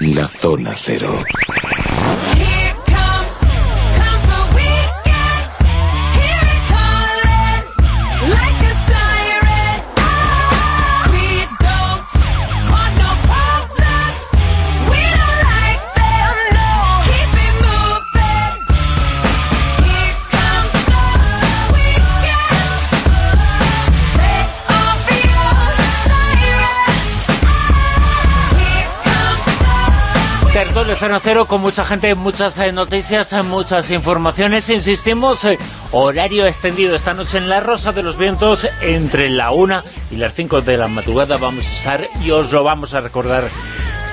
La Zona Cero. Cero con mucha gente, muchas eh, noticias, eh, muchas informaciones. Insistimos, eh, horario extendido esta noche en La Rosa de los Vientos entre la 1 y las 5 de la madrugada vamos a estar y os lo vamos a recordar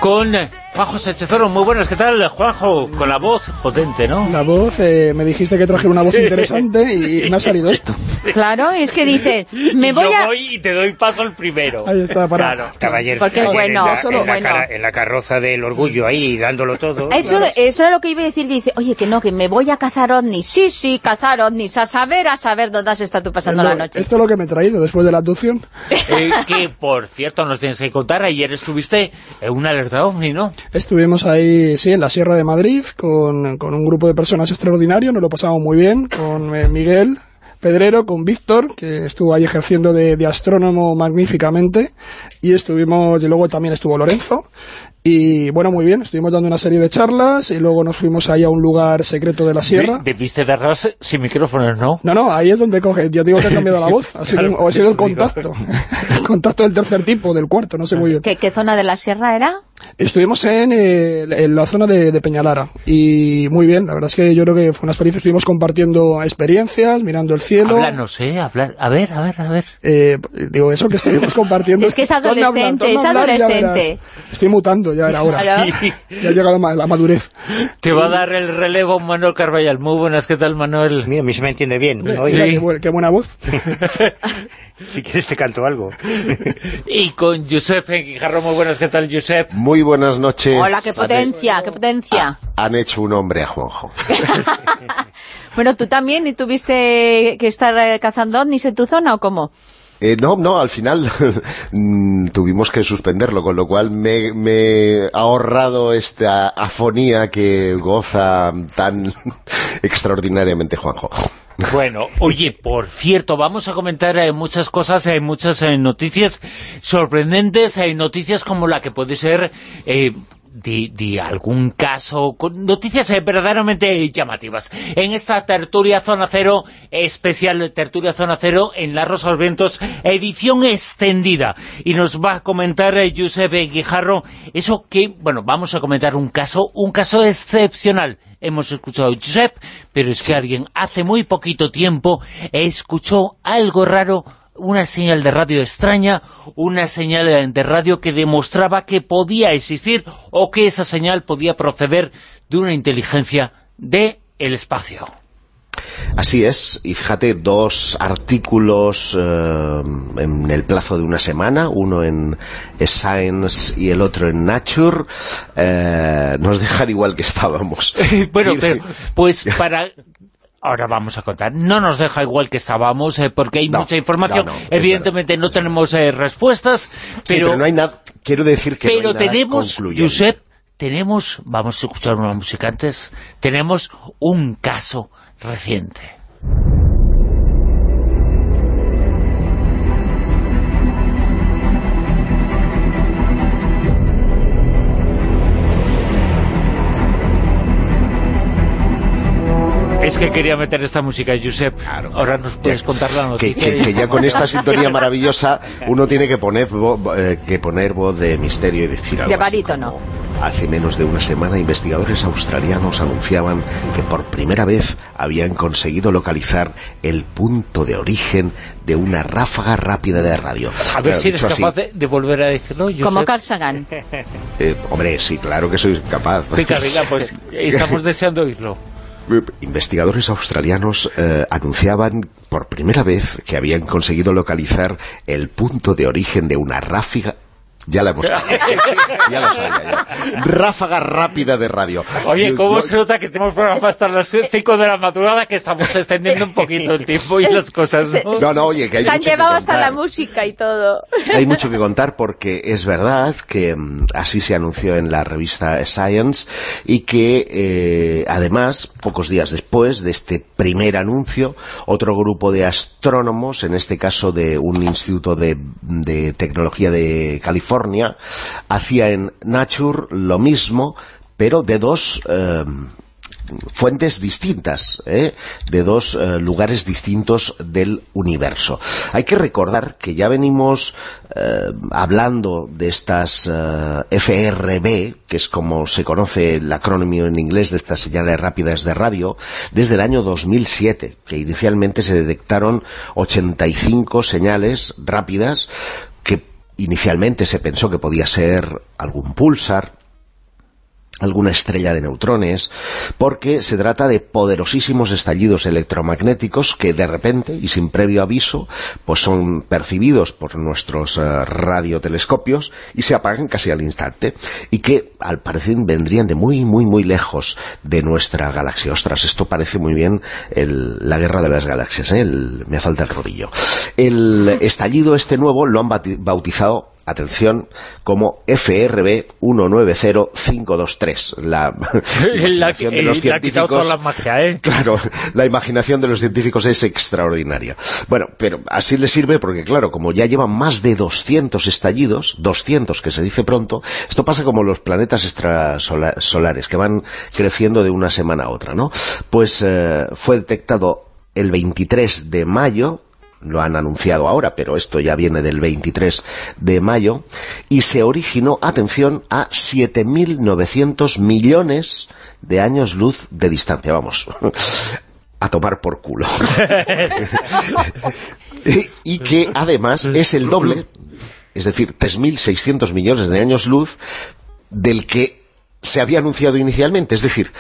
con Juanjo Sechezoro, muy buenas, ¿qué tal, Juanjo? Con la voz potente, ¿no? La voz, eh, me dijiste que traje una voz interesante y, me ha salido esto. Claro, es que dice, me voy a... voy y te doy paso el primero. Ahí está, para... Claro, caballero. Porque bueno, en la, bueno. en la carroza del orgullo ahí, dándolo todo. Eso, eso era lo que iba a decir, dice, oye, que no, que me voy a cazar ovnis. Sí, sí, cazar ovnis, a saber, a saber dónde has estado tú pasando la noche. Esto es lo que me he traído después de la abducción. Eh, que, por cierto, nos tienes que contar, ayer estuviste en una alerta ovni, ¿no? Estuvimos ahí sí, en la Sierra de Madrid, con, con un grupo de personas extraordinarios, nos lo pasamos muy bien, con eh, Miguel, Pedrero, con Víctor, que estuvo ahí ejerciendo de, de, astrónomo magníficamente, y estuvimos, y luego también estuvo Lorenzo, y bueno, muy bien, estuvimos dando una serie de charlas y luego nos fuimos ahí a un lugar secreto de la sierra. Debiste darlas sin micrófonos, ¿no? No, no, ahí es donde coge. Yo digo que ha cambiado la voz, ha sido, claro, o ha sido el contacto. el contacto del tercer tipo, del cuarto, no sé muy bien. ¿Qué, qué zona de la sierra era? Estuvimos en, eh, en la zona de, de, Peñalara y muy bien, la verdad es que yo creo que fue una experiencia, estuvimos compartiendo experiencias, mirando el cielo. Háblanos, ¿eh? Hablar. A ver, a ver, a ver. Eh, digo, eso que estuvimos compartiendo. es que es adolescente, es adolescente. Estoy mutando, ya era hora. Sí. Ya ha llegado la madurez. Te va a dar el relevo Manuel Carballal. Muy buenas, ¿qué tal, Manuel? Mira, a mí se me entiende bien. ¿no? Sí, qué, qué, buena voz. si quieres te canto algo. y con Josep Guijarro, muy buenas, ¿qué tal, Josep? Muy buenas noches. Hola, qué potencia, qué potencia. Ha, han hecho un hombre a Juanjo. bueno, ¿tú también y tuviste que estar eh, cazando ovnis en tu zona o cómo? Eh, no, no, al final tuvimos que suspenderlo, con lo cual me, me he ahorrado esta afonía que goza tan extraordinariamente Juanjo. Bueno, oye, por cierto, vamos a comentar eh, muchas cosas, hay eh, muchas eh, noticias sorprendentes, hay noticias como la que puede ser... De, de, algún caso, con noticias verdaderamente llamativas. En esta tertulia Zona Cero, especial tertulia Zona Cero, en La Rosa Vientos, edición extendida. Y nos va a comentar eh, Josep Guijarro, eso que, bueno, vamos a comentar un caso, un caso excepcional. Hemos escuchado Josep, pero es que alguien hace muy poquito tiempo escuchó algo raro una señal de radio extraña, una señal de radio que demostraba que podía existir o que esa señal podía proceder de una inteligencia del el espacio. Así es, y fíjate, dos artículos eh, en el plazo de una semana, uno en Science y el otro en Nature, eh, nos dejan igual que estábamos. bueno, pero, pues para ahora vamos a contar. No nos deja igual que estábamos, eh, porque hay no, mucha información. No, no, Evidentemente no tenemos eh, respuestas, pero, sí, pero no hay nada, quiero decir que pero no hay tenemos, Josep, tenemos, vamos a escuchar una música antes, tenemos un caso reciente. Es que quería meter esta música, Josep. Claro, Ahora nos puedes contar la noticia. Que, que, que, ya con esta sintonía maravillosa uno tiene que poner, eh, que poner voz de misterio y decir algo De barítono. Hace menos de una semana investigadores australianos anunciaban que por primera vez habían conseguido localizar el punto de origen de una ráfaga rápida de radio. A ver si eres capaz de, de, volver a decirlo, Josep. Como Carl Sagan. Eh, hombre, sí, claro que soy capaz. Venga, venga, pues estamos deseando oírlo investigadores australianos eh, anunciaban por primera vez que habían conseguido localizar el punto de origen de una ráfaga Ya la hemos ya lo sabía Ráfaga rápida de radio. Oye, ¿cómo se nota que tenemos programa hasta las 5 de la madrugada que estamos extendiendo un poquito el tiempo y las cosas, ¿no? No, no, oye, que hay Se han que llevado hasta la música y todo. Hay mucho que contar porque es verdad que mm, así se anunció en la revista Science y que eh, además, pocos días después de este primer anuncio, otro grupo de astrónomos, en este caso de un instituto de, de tecnología de California, hacía en Nature lo mismo, pero de dos... eh, fuentes distintas, ¿eh? de dos eh, lugares distintos del universo. Hay que recordar que ya venimos eh, hablando de estas FRB, que es como se conoce el acrónimo en inglés de estas señales rápidas de radio, desde el año 2007, que inicialmente se detectaron 85 señales rápidas inicialmente se pensó que podía ser algún pulsar, alguna estrella de neutrones, porque se trata de poderosísimos estallidos electromagnéticos que de repente y sin previo aviso pues son percibidos por nuestros eh, radiotelescopios y se apagan casi al instante y que al parecer vendrían de muy muy muy lejos de nuestra galaxia. Ostras, esto parece muy bien el- la guerra de las galaxias, ¿eh? El- me falta el rodillo. El estallido este nuevo lo han bautizado atención, como FRB 190523. La, imaginación de los le científicos... la magia, ¿eh? Claro, la imaginación de los científicos es extraordinaria. Bueno, pero así les sirve porque, claro, como ya llevan más de 200 estallidos, 200 que se dice pronto, esto pasa como los planetas extrasolares, que van creciendo de una semana a otra, ¿no? Pues eh, fue detectado el 23 de mayo, lo han anunciado ahora, pero esto ya viene del 23 de mayo, y se originó, atención, a 7.900 millones de años luz de distancia, vamos, a tomar por culo. y, que además es el doble, es decir, 3.600 millones de años luz del que se había anunciado inicialmente, es decir,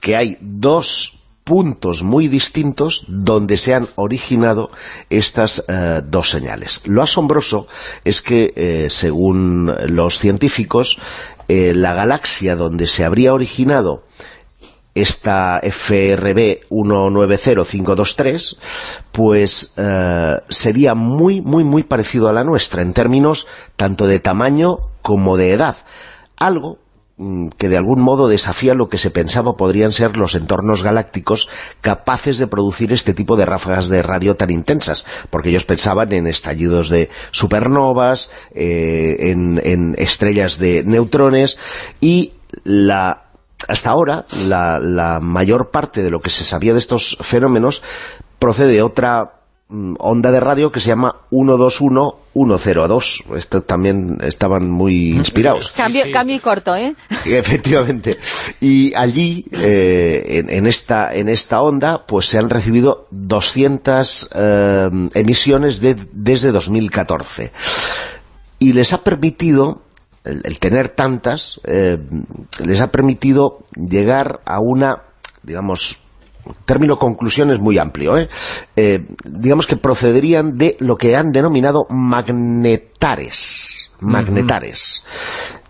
que hay dos puntos muy distintos donde se han originado estas eh, dos señales. Lo asombroso es que, eh, según los científicos, eh, la galaxia donde se habría originado esta FRB 190523 pues sería muy muy muy parecido a la nuestra en términos tanto de tamaño como de edad algo que de algún modo desafía lo que se pensaba podrían ser los entornos galácticos capaces de producir este tipo de ráfagas de radio tan intensas, porque ellos pensaban en estallidos de supernovas, eh, en, en estrellas de neutrones, y la hasta ahora la, la mayor parte de lo que se sabía de estos fenómenos procede de otra mm, onda de radio que se llama 121-102. Esto también estaban muy inspirados. Cambio, sí. cambio y corto, ¿eh? Efectivamente. Y allí, eh, en, en esta, en esta onda, pues se han recibido 200 eh, emisiones de- desde 2014. Y les ha permitido, el, el tener tantas, eh, les ha permitido llegar a una, digamos, término conclusión es muy amplio, ¿eh? Eh, digamos que procederían de lo que han denominado magnetares, magnetares,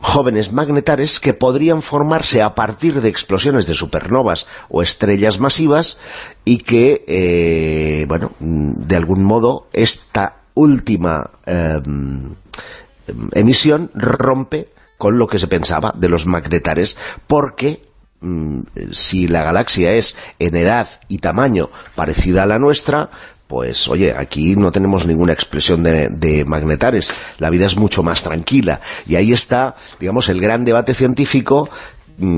jóvenes magnetares que podrían formarse a partir de explosiones de supernovas o estrellas masivas y que, eh, bueno, de algún modo esta última eh, emisión rompe con lo que se pensaba de los magnetares porque si la galaxia es en edad y tamaño parecida a la nuestra, pues oye, aquí no tenemos ninguna expresión de, magnetares, la vida es mucho más tranquila, y ahí está, digamos, el gran debate científico mm,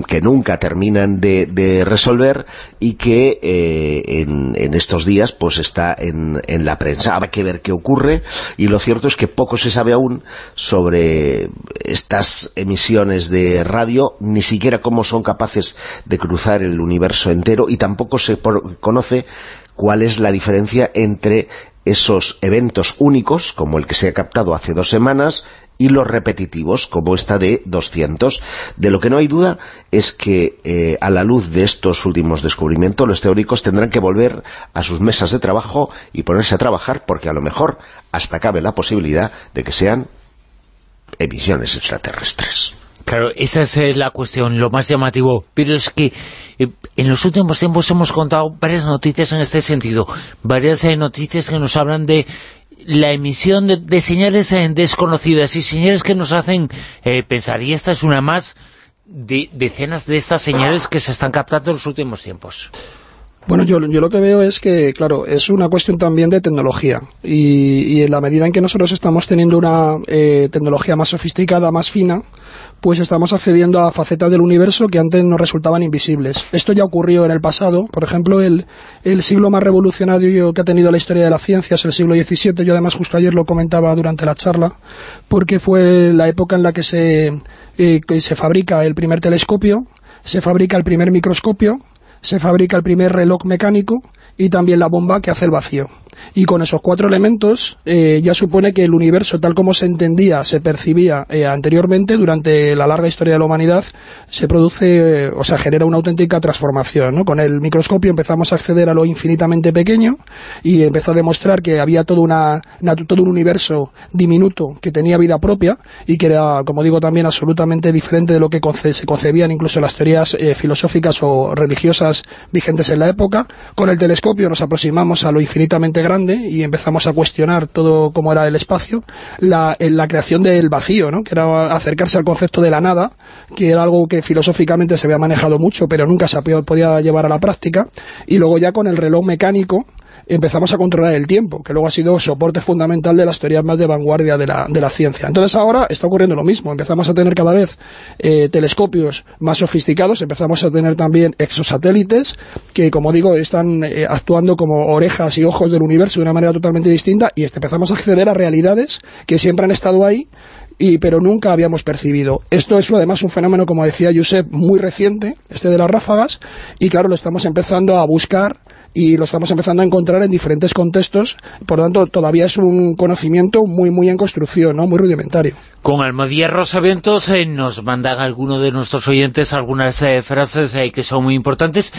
que nunca terminan de, de resolver y que eh, en, estos días pues está en, en la prensa. Habrá que ver qué ocurre y lo cierto es que poco se sabe aún sobre estas emisiones de radio, ni siquiera cómo son capaces de cruzar el universo entero y tampoco se conoce cuál es la diferencia entre esos eventos únicos, como el que se ha captado hace dos semanas, y los repetitivos, como esta de 200. De lo que no hay duda es que eh, a la luz de estos últimos descubrimientos, los teóricos tendrán que volver a sus mesas de trabajo y ponerse a trabajar, porque a lo mejor hasta cabe la posibilidad de que sean emisiones extraterrestres. Claro, esa es eh, la cuestión, lo más llamativo. Pero es que eh, en los últimos tiempos hemos contado varias noticias en este sentido. Varias eh, noticias que nos hablan de la emisión de, señales desconocidas y señales que nos hacen pensar. Y esta es una más de decenas de estas señales que se están captando en los últimos tiempos. Bueno, yo, yo lo que veo es que, claro, es una cuestión también de tecnología y, en la medida en que nosotros estamos teniendo una eh, tecnología más sofisticada, más fina, pues estamos accediendo a facetas del universo que antes nos resultaban invisibles. Esto ya ocurrió en el pasado, por ejemplo, el, el siglo más revolucionario que ha tenido la historia de la ciencia es el siglo XVII, yo además justo ayer lo comentaba durante la charla, porque fue la época en la que se, eh, que se fabrica el primer telescopio, se fabrica el primer microscopio, se fabrica el primer reloj mecánico y también la bomba que hace el vacío y con esos cuatro elementos eh, ya supone que el universo tal como se entendía, se percibía eh, anteriormente durante la larga historia de la humanidad se produce, o sea, genera una auténtica transformación, ¿no? Con el microscopio empezamos a acceder a lo infinitamente pequeño y empezó a demostrar que había todo, una, todo un universo diminuto que tenía vida propia y que era, como digo, también absolutamente diferente de lo que se concebían incluso las teorías eh, filosóficas o religiosas vigentes en la época. Con el telescopio nos aproximamos a lo infinitamente grande y empezamos a cuestionar todo cómo era el espacio, la, la creación del vacío, ¿no? que era acercarse al concepto de la nada, que era algo que filosóficamente se había manejado mucho, pero nunca se podía llevar a la práctica, y luego ya con el reloj mecánico, empezamos a controlar el tiempo, que luego ha sido soporte fundamental de las teorías más de vanguardia de la, de la ciencia. Entonces ahora está ocurriendo lo mismo, empezamos a tener cada vez eh, telescopios más sofisticados, empezamos a tener también exosatélites, que como digo, están eh, actuando como orejas y ojos del universo de una manera totalmente distinta, y empezamos a acceder a realidades que siempre han estado ahí, y, pero nunca habíamos percibido. Esto es además un fenómeno, como decía Josep, muy reciente, este de las ráfagas, y claro, lo estamos empezando a buscar y lo estamos empezando a encontrar en diferentes contextos, por lo tanto todavía es un conocimiento muy muy en construcción, ¿no? muy rudimentario. Con Almodía Rosaventos eh, nos mandan algunos de nuestros oyentes algunas eh, frases eh, que son muy importantes,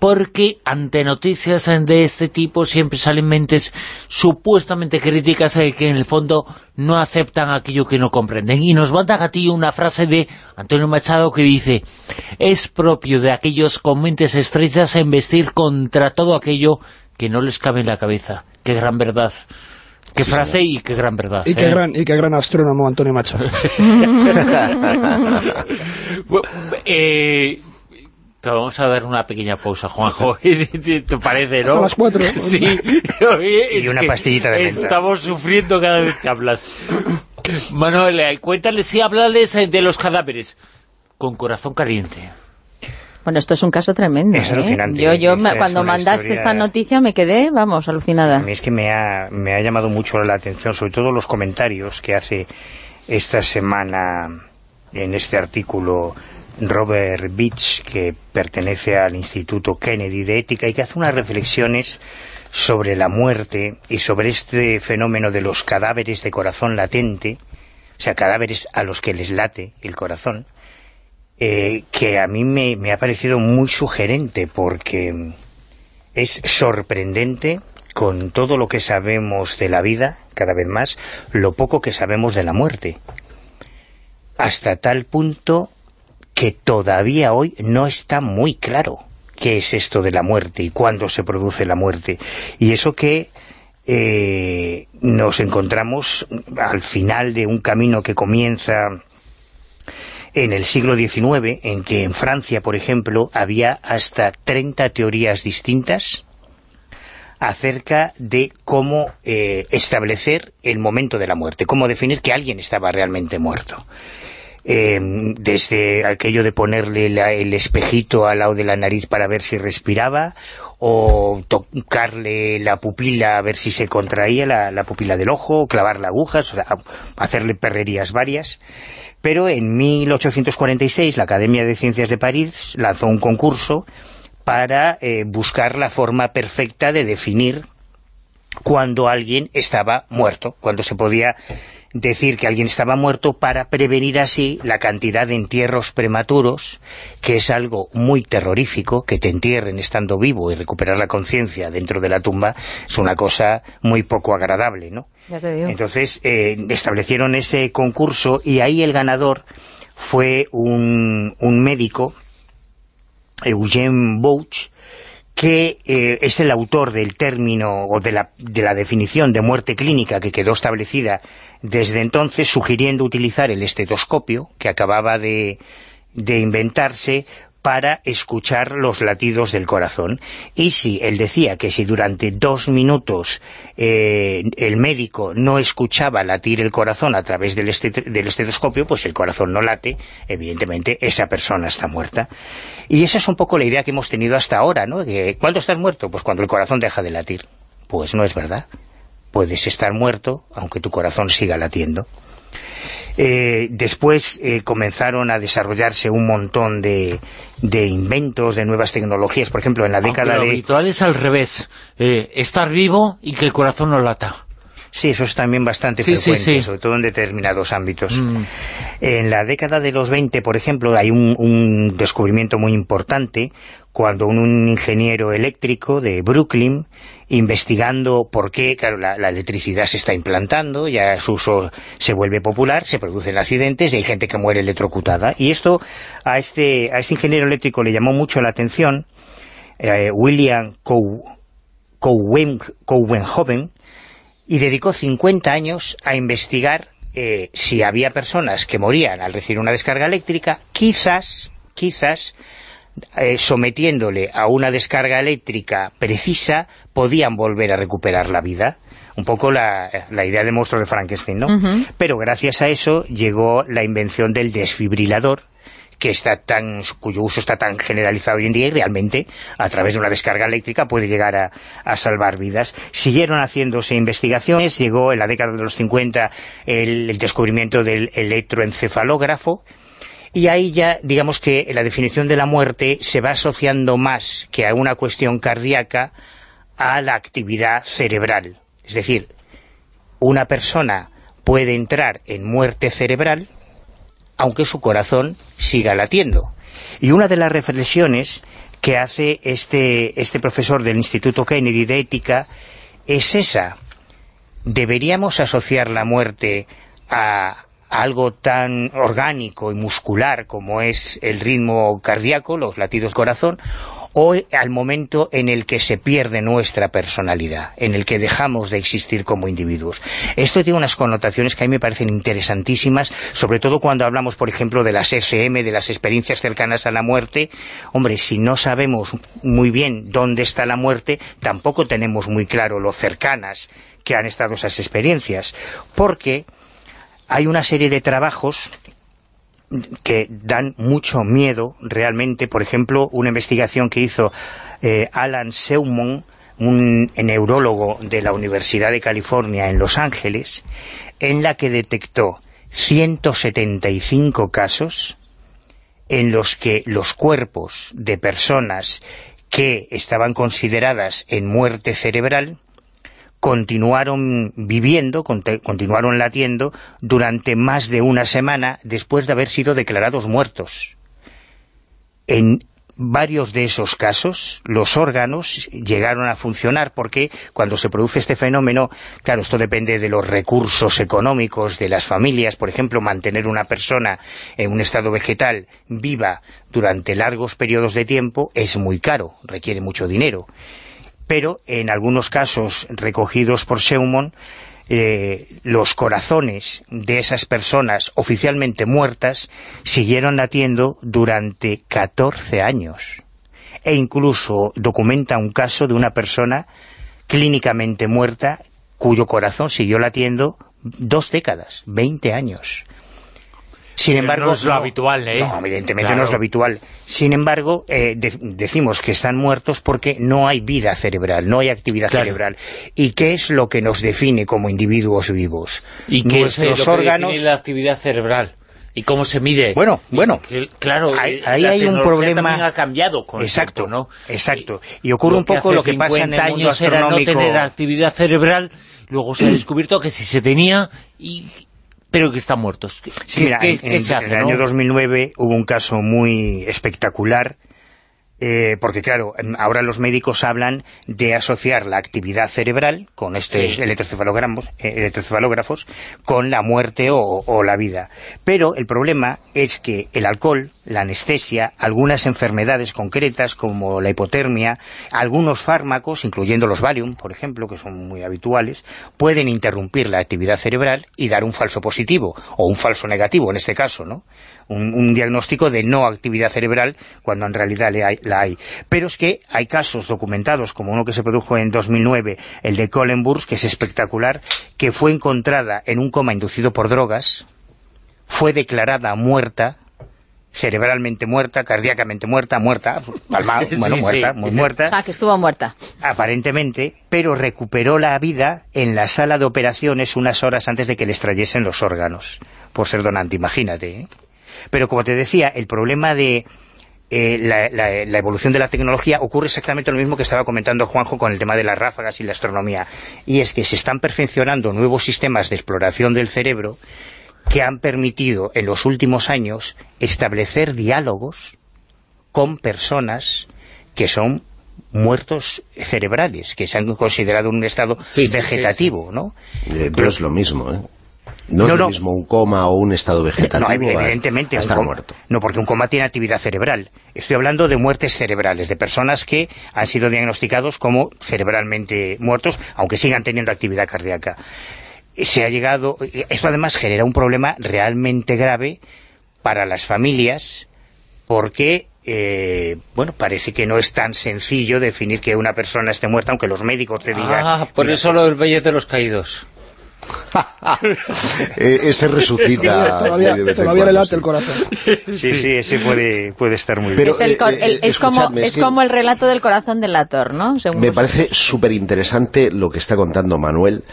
porque ante noticias de este tipo siempre salen mentes supuestamente críticas que en el fondo no aceptan aquello que no comprenden. Y nos manda a ti una frase de Antonio Machado que dice es propio de aquellos con mentes estrechas vestir contra todo aquello que no les cabe en la cabeza. Qué gran verdad. Qué frase y qué gran verdad. Y, qué ¿eh? gran, y qué gran astrónomo Antonio Machado. eh, te vamos a dar una pequeña pausa, Juanjo. ¿Te parece, no? Hasta las cuatro. Sí. y una pastillita de menta. Estamos sufriendo cada vez que hablas. Manuel, eh, cuéntale si hablas de los cadáveres. Con corazón caliente. Bueno, esto es un caso tremendo. Es ¿eh? Yo, yo cuando mandaste esta noticia me quedé, vamos, alucinada. A mí es que me ha, me ha llamado mucho la atención, sobre todo los comentarios que hace esta semana en este artículo Robert Beach, que pertenece al Instituto Kennedy de Ética y que hace unas reflexiones sobre la muerte y sobre este fenómeno de los cadáveres de corazón latente, o sea, cadáveres a los que les late el corazón, eh, que a mí me, me ha parecido muy sugerente porque es sorprendente con todo lo que sabemos de la vida, cada vez más, lo poco que sabemos de la muerte. Hasta tal punto que todavía hoy no está muy claro qué es esto de la muerte y cuándo se produce la muerte. Y eso que eh, nos encontramos al final de un camino que comienza en el siglo XIX, en que en Francia, por ejemplo, había hasta 30 teorías distintas acerca de cómo eh, establecer el momento de la muerte, cómo definir que alguien estaba realmente muerto. Em, desde aquello de ponerle el espejito al lado de la nariz para ver si respiraba, o tocarle la pupila a ver si se contraía la, pupila del ojo, clavarle agujas, o sea, hacerle perrerías varias. Pero en 1846 la Academia de Ciencias de París lanzó un concurso para eh, buscar la forma perfecta de definir cuando alguien estaba muerto, cuando se podía decir que alguien estaba muerto para prevenir así la cantidad de entierros prematuros, que es algo muy terrorífico, que te entierren estando vivo y recuperar la conciencia dentro de la tumba, es una cosa muy poco agradable, ¿no? Entonces eh, establecieron ese concurso y ahí el ganador fue un, un médico, Eugene Bouch, que eh, es el autor del término o de la, de la definición de muerte clínica que quedó establecida desde entonces, sugiriendo utilizar el estetoscopio que acababa de, de inventarse para escuchar los latidos del corazón. Y si él decía que si durante dos minutos eh, el médico no escuchaba latir el corazón a través del, del estetoscopio, pues el corazón no late, evidentemente esa persona está muerta. Y esa es un poco la idea que hemos tenido hasta ahora, ¿no? ¿Cuándo estás muerto? Pues cuando el corazón deja de latir. Pues no es verdad. Puedes estar muerto aunque tu corazón siga latiendo. Eh, después eh, comenzaron a desarrollarse un montón de, inventos, de nuevas tecnologías. Por ejemplo, en la década lo de... habitual es al revés. Eh, estar vivo y que el corazón no lata. Sí, eso es también bastante frecuente, sobre todo en determinados ámbitos. Mm. En la década de los 20, por ejemplo, hay un descubrimiento muy importante cuando un ingeniero eléctrico de Brooklyn investigando por qué, claro, la, electricidad se está implantando, ya su uso se vuelve popular, se producen accidentes y hay gente que muere electrocutada. Y esto a este, a este ingeniero eléctrico le llamó mucho la atención, eh, William Cowenhoven, y dedicó 50 años a investigar eh, si había personas que morían al recibir una descarga eléctrica, quizás, quizás eh, sometiéndole a una descarga eléctrica precisa, podían volver a recuperar la vida. Un poco la, idea de monstruo de Frankenstein, ¿no? Pero gracias a eso llegó la invención del desfibrilador, que está tan cuyo uso está tan generalizado hoy en día y realmente a través de una descarga eléctrica puede llegar a, salvar vidas. Siguieron haciéndose investigaciones, llegó en la década de los 50 el descubrimiento del electroencefalógrafo, y ahí ya, digamos que la definición de la muerte se va asociando más que a una cuestión cardíaca a la actividad cerebral. Es decir, una persona puede entrar en muerte cerebral aunque su corazón siga latiendo. Y una de las reflexiones que hace este, este profesor del Instituto Kennedy de Ética es esa. ¿Deberíamos asociar la muerte a, algo tan orgánico y muscular como es el ritmo cardíaco, los latidos corazón, o al momento en el que se pierde nuestra personalidad, en el que dejamos de existir como individuos. Esto tiene unas connotaciones que a mí me parecen interesantísimas, sobre todo cuando hablamos, por ejemplo, de las SM, de las experiencias cercanas a la muerte. Hombre, si no sabemos muy bien dónde está la muerte, tampoco tenemos muy claro lo cercanas que han estado esas experiencias, porque hay una serie de trabajos que dan mucho miedo realmente, por ejemplo, una investigación que hizo eh, Alan Seumon, un neurólogo de la Universidad de California en Los Ángeles, en la que detectó 175 casos en los que los cuerpos de personas que estaban consideradas en muerte cerebral continuaron viviendo, continuaron latiendo durante más de una semana después de haber sido declarados muertos. En varios de esos casos los órganos llegaron a funcionar porque cuando se produce este fenómeno, claro, esto depende de los recursos económicos de las familias, por ejemplo, mantener una persona en un estado vegetal viva durante largos periodos de tiempo es muy caro, requiere mucho dinero pero en algunos casos recogidos por Seumon, eh, los corazones de esas personas oficialmente muertas siguieron latiendo durante 14 años. E incluso documenta un caso de una persona clínicamente muerta cuyo corazón siguió latiendo dos décadas, 20 años. Sin embargo, no es lo habitual, ¿eh? No, evidentemente no es lo habitual. Sin embargo, eh, decimos que están muertos porque no hay vida cerebral, no hay actividad cerebral. ¿Y qué es lo que nos define como individuos vivos? ¿Y qué es lo que órganos... define la actividad cerebral? ¿Y cómo se mide? Bueno, bueno. claro, ahí, hay un problema... también ha cambiado con Exacto, ¿no? Exacto. Y ocurre un poco lo que pasa en el mundo astronómico... Era no tener actividad cerebral, luego se ha descubierto que si se tenía... y pero que están muertos. Sí, mira, en, el año 2009 hubo un caso muy espectacular eh, porque claro, ahora los médicos hablan de asociar la actividad cerebral con estos eh, electrocefalógrafos con la muerte o, la vida. Pero el problema es que el alcohol, la anestesia, algunas enfermedades concretas como la hipotermia, algunos fármacos, incluyendo los Valium, por ejemplo, que son muy habituales, pueden interrumpir la actividad cerebral y dar un falso positivo, o un falso negativo en este caso, ¿no? un, diagnóstico de no actividad cerebral cuando en realidad la hay. Pero es que hay casos documentados, como uno que se produjo en 2009, el de Kohlenburg, que es espectacular, que fue encontrada en un coma inducido por drogas, fue declarada muerta, cerebralmente muerta, cardíacamente muerta, muerta, palmada, bueno, muerta, muy muerta. Ah, que estuvo muerta. Aparentemente, pero recuperó la vida en la sala de operaciones unas horas antes de que le extrayesen los órganos, por ser donante, imagínate, ¿eh? Pero como te decía, el problema de eh, la, evolución de la tecnología ocurre exactamente lo mismo que estaba comentando Juanjo con el tema de las ráfagas y la astronomía. Y es que se están perfeccionando nuevos sistemas de exploración del cerebro que han permitido en los últimos años establecer diálogos con personas que son muertos cerebrales, que se han considerado un estado vegetativo, ¿no? Eh, pero es lo mismo, ¿eh? No, es lo mismo un coma o un estado vegetativo no, evidentemente, estar muerto. No, porque un coma tiene actividad cerebral. Estoy hablando de muertes cerebrales, de personas que han sido diagnosticados como cerebralmente muertos, aunque sigan teniendo actividad cardíaca. Se ha llegado... Esto además genera un problema realmente grave para las familias, porque eh, bueno, parece que no es tan sencillo definir que una persona esté muerta, aunque los médicos te digan... Ah, por eso lo del Valle de los Caídos. Eh, ese resucita todavía, todavía le late el corazón. Sí, sí, ese puede, puede estar muy bien es, eh, eh, como, es como el relato del corazón del Lator ¿no? me parece súper interesante lo que está contando Manuel.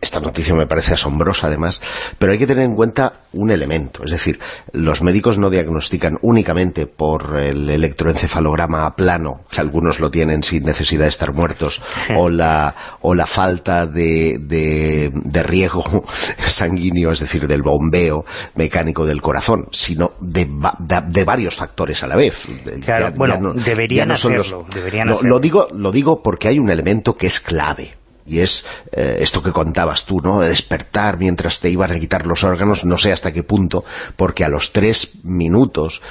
Esta noticia me parece asombrosa además. Pero hay que tener en cuenta un elemento. Es decir, los médicos no diagnostican únicamente por el electroencefalograma plano que algunos lo tienen sin necesidad de estar muertos o la, o la falta de, de, de riego sanguíneo, es decir, del bombeo mecánico del corazón, sino de, varios factores a la vez. Claro, bueno, deberían hacerlo. Lo, digo, lo digo porque hay un elemento que es clave y es eh, esto que contabas tú, ¿no? De despertar mientras te iban a quitar los órganos, no sé hasta qué punto, porque a los tres minutos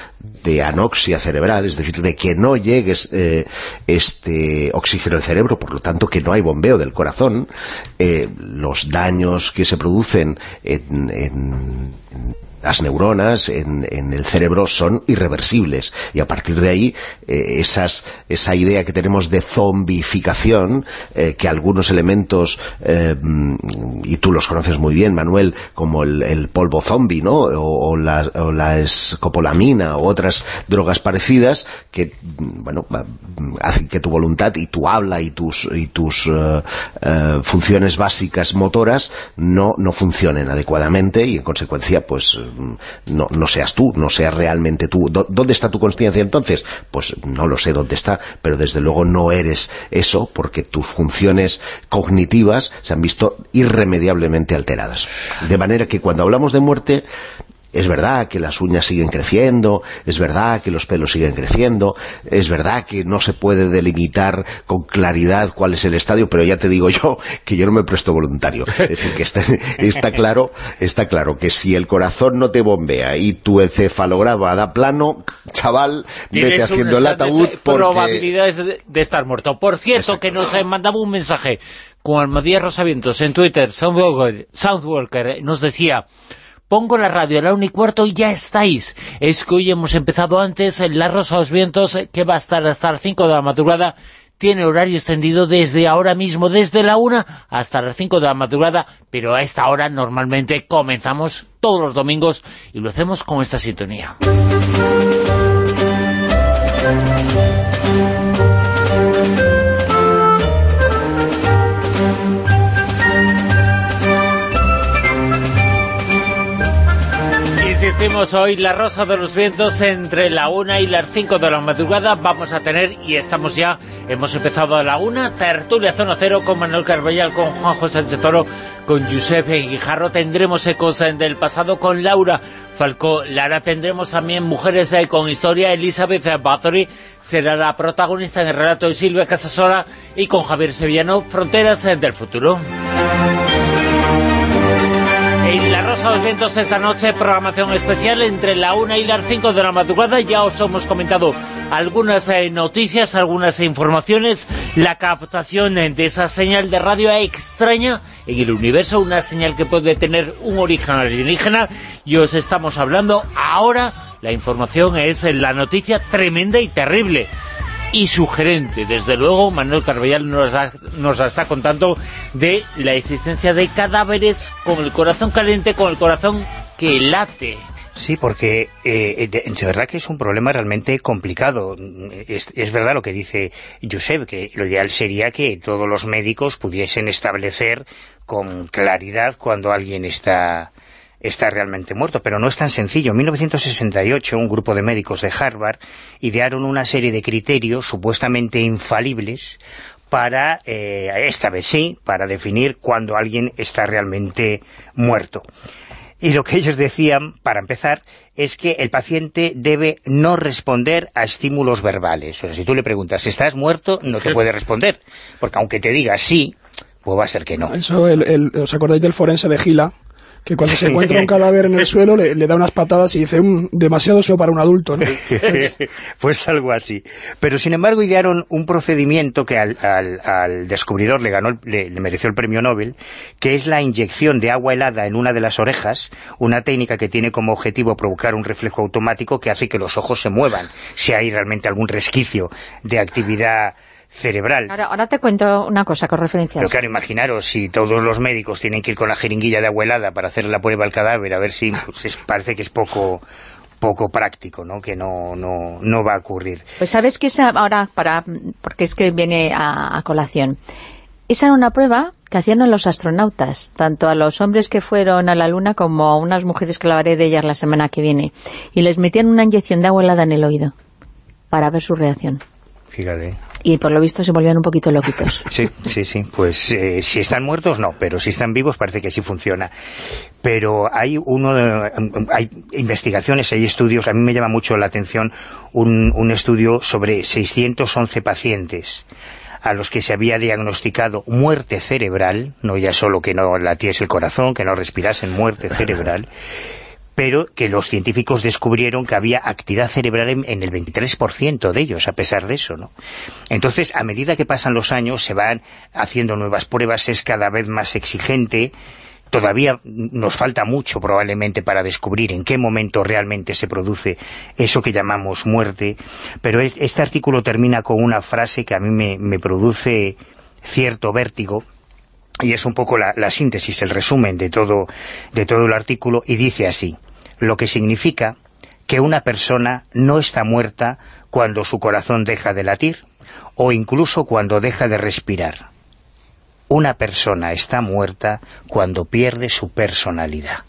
de anoxia cerebral, es decir, de que no llegues eh, este oxígeno al cerebro, por lo tanto que no hay bombeo del corazón, eh, los daños que se producen en las neuronas en, el cerebro son irreversibles y a partir de ahí eh, esas, esa idea que tenemos de zombificación eh, que algunos elementos eh, y tú los conoces muy bien Manuel como el, polvo zombie ¿no? o, la, o, la, escopolamina o otras drogas parecidas que bueno hacen que tu voluntad y tu habla y tus, y tus funciones básicas motoras no, no funcionen adecuadamente y en consecuencia pues no, no seas tú, no seas realmente tú. ¿Dónde está tu conciencia entonces? Pues no lo sé dónde está, pero desde luego no eres eso porque tus funciones cognitivas se han visto irremediablemente alteradas. De manera que cuando hablamos de muerte es verdad que las uñas siguen creciendo, es verdad que los pelos siguen creciendo, es verdad que no se puede delimitar con claridad cuál es el estadio, pero ya te digo yo que yo no me presto voluntario. Es decir, que está, claro, está claro que si el corazón no te bombea y tu encefalograma da plano, chaval, vete haciendo el ataúd porque... probabilidades de, estar muerto. Por cierto, que nos mandaba un mensaje con Almadía Rosavientos en Twitter, Soundwalker nos decía pongo la radio a la 1 y cuarto y ya estáis. Es que hoy hemos empezado antes en La Rosa de los Vientos, que va a estar hasta las 5 de la madrugada. Tiene horario extendido desde ahora mismo, desde la 1 hasta las 5 de la madrugada, pero a esta hora normalmente comenzamos todos los domingos y lo hacemos con esta sintonía. Abrimos hoy La Rosa de los Vientos entre la 1 y las 5 de la madrugada. Vamos a tener, y estamos ya, hemos empezado a la 1, tertulia Zona Cero con Manuel Carballal, con Juan José Sánchez Toro, con Giuseppe Guijarro. Tendremos ecos del pasado con Laura Falcó Lara. Tendremos también Mujeres con Historia. Elizabeth Bathory será la protagonista en el relato de Silvia Casasola y con Javier Sevillano, Fronteras del Futuro. En La Rosa de Vientos esta noche, programación especial entre la 1 y las 5 de la madrugada. Ya os hemos comentado algunas eh, noticias, algunas informaciones. La captación de esa señal de radio extraña en el universo, una señal que puede tener un origen alienígena. Y os estamos hablando ahora, la información es la noticia tremenda y terrible y sugerente. Desde luego, Manuel Carballal nos, nos está contando de la existencia de cadáveres con el corazón caliente, con el corazón que late. Sí, porque eh, verdad que es un problema realmente complicado. Es, es, verdad lo que dice Josep, que lo ideal sería que todos los médicos pudiesen establecer con claridad cuando alguien está está realmente muerto, pero no es tan sencillo. En 1968 un grupo de médicos de Harvard idearon una serie de criterios supuestamente infalibles para, eh, esta vez sí, para definir cuando alguien está realmente muerto. Y lo que ellos decían, para empezar, es que el paciente debe no responder a estímulos verbales. O sea, si tú le preguntas, ¿estás muerto? No te puede responder, porque aunque te diga sí, pues va a ser que no. Eso, el, ¿os acordáis del forense de Gila? Que cuando se encuentra un cadáver en el suelo le, da unas patadas y dice, un, demasiado solo para un adulto, ¿no? pues algo así. Pero sin embargo idearon un procedimiento que al, al, descubridor le, ganó, le, mereció el premio Nobel, que es la inyección de agua helada en una de las orejas, una técnica que tiene como objetivo provocar un reflejo automático que hace que los ojos se muevan, si hay realmente algún resquicio de actividad cerebral. Ahora, te cuento una cosa con referencia Pero claro, imaginaros, si todos los médicos tienen que ir con la jeringuilla de abuelada para hacer la prueba al cadáver, a ver si pues, parece que es poco poco práctico, ¿no? que no, no, no va a ocurrir. Pues sabes que esa, ahora, para porque es que viene a, colación, esa era una prueba que hacían a los astronautas, tanto a los hombres que fueron a la Luna como a unas mujeres que hablaré de ellas la semana que viene, y les metían una inyección de agua helada en el oído para ver su reacción. Fíjate y por lo visto se volvían un poquito loquitos. Sí, sí, sí, pues eh, si están muertos no, pero si están vivos parece que sí funciona. Pero hay uno hay investigaciones, hay estudios, a mí me llama mucho la atención un, un estudio sobre 611 pacientes a los que se había diagnosticado muerte cerebral, no ya solo que no latiese el corazón, que no respirasen muerte cerebral, pero que los científicos descubrieron que había actividad cerebral en, el 23% de ellos, a pesar de eso, ¿no? Entonces, a medida que pasan los años, se van haciendo nuevas pruebas, es cada vez más exigente, todavía nos falta mucho probablemente para descubrir en qué momento realmente se produce eso que llamamos muerte, pero este artículo termina con una frase que a mí me, produce cierto vértigo, y es un poco la, la, síntesis, el resumen de todo, de todo el artículo, y dice así lo que significa que una persona no está muerta cuando su corazón deja de latir o incluso cuando deja de respirar. Una persona está muerta cuando pierde su personalidad.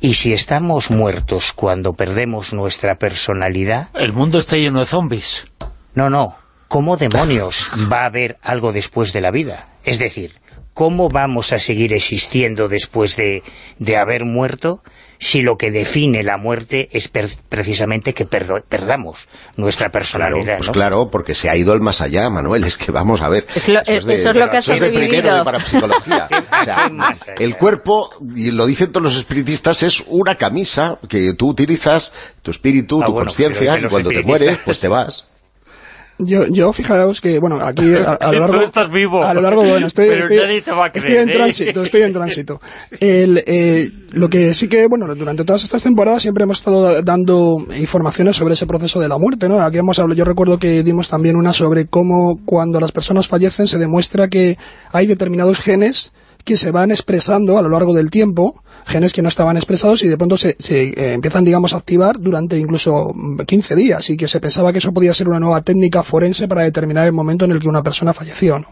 Y si estamos muertos cuando perdemos nuestra personalidad... El mundo está lleno de zombies. No, no. ¿Cómo demonios va a haber algo después de la vida? Es decir, ¿cómo vamos a seguir existiendo después de, de haber muerto si lo que define la muerte es precisamente que perdamos nuestra personalidad. Claro, pues claro, porque se ha ido el más allá, Manuel, es que vamos a ver. eso, es, lo que ha sobrevivido. de parapsicología. el cuerpo, y lo dicen todos los espiritistas, es una camisa que tú utilizas, tu espíritu, ah, tu conciencia, y cuando te mueres, pues te vas. Yo, yo fijaos que, bueno, aquí a, lo largo... Tú estás vivo. A lo largo, bueno, estoy, estoy, estoy en ¿eh? tránsito, estoy en tránsito. El, eh, lo que sí que, bueno, durante todas estas temporadas siempre hemos estado dando informaciones sobre ese proceso de la muerte, ¿no? Aquí hemos hablado, yo recuerdo que dimos también una sobre cómo cuando las personas fallecen se demuestra que hay determinados genes que se van expresando a lo largo del tiempo genes que no estaban expresados y de pronto se, se eh, empiezan, digamos, a activar durante incluso 15 días y que se pensaba que eso podía ser una nueva técnica forense para determinar el momento en el que una persona falleció, ¿no?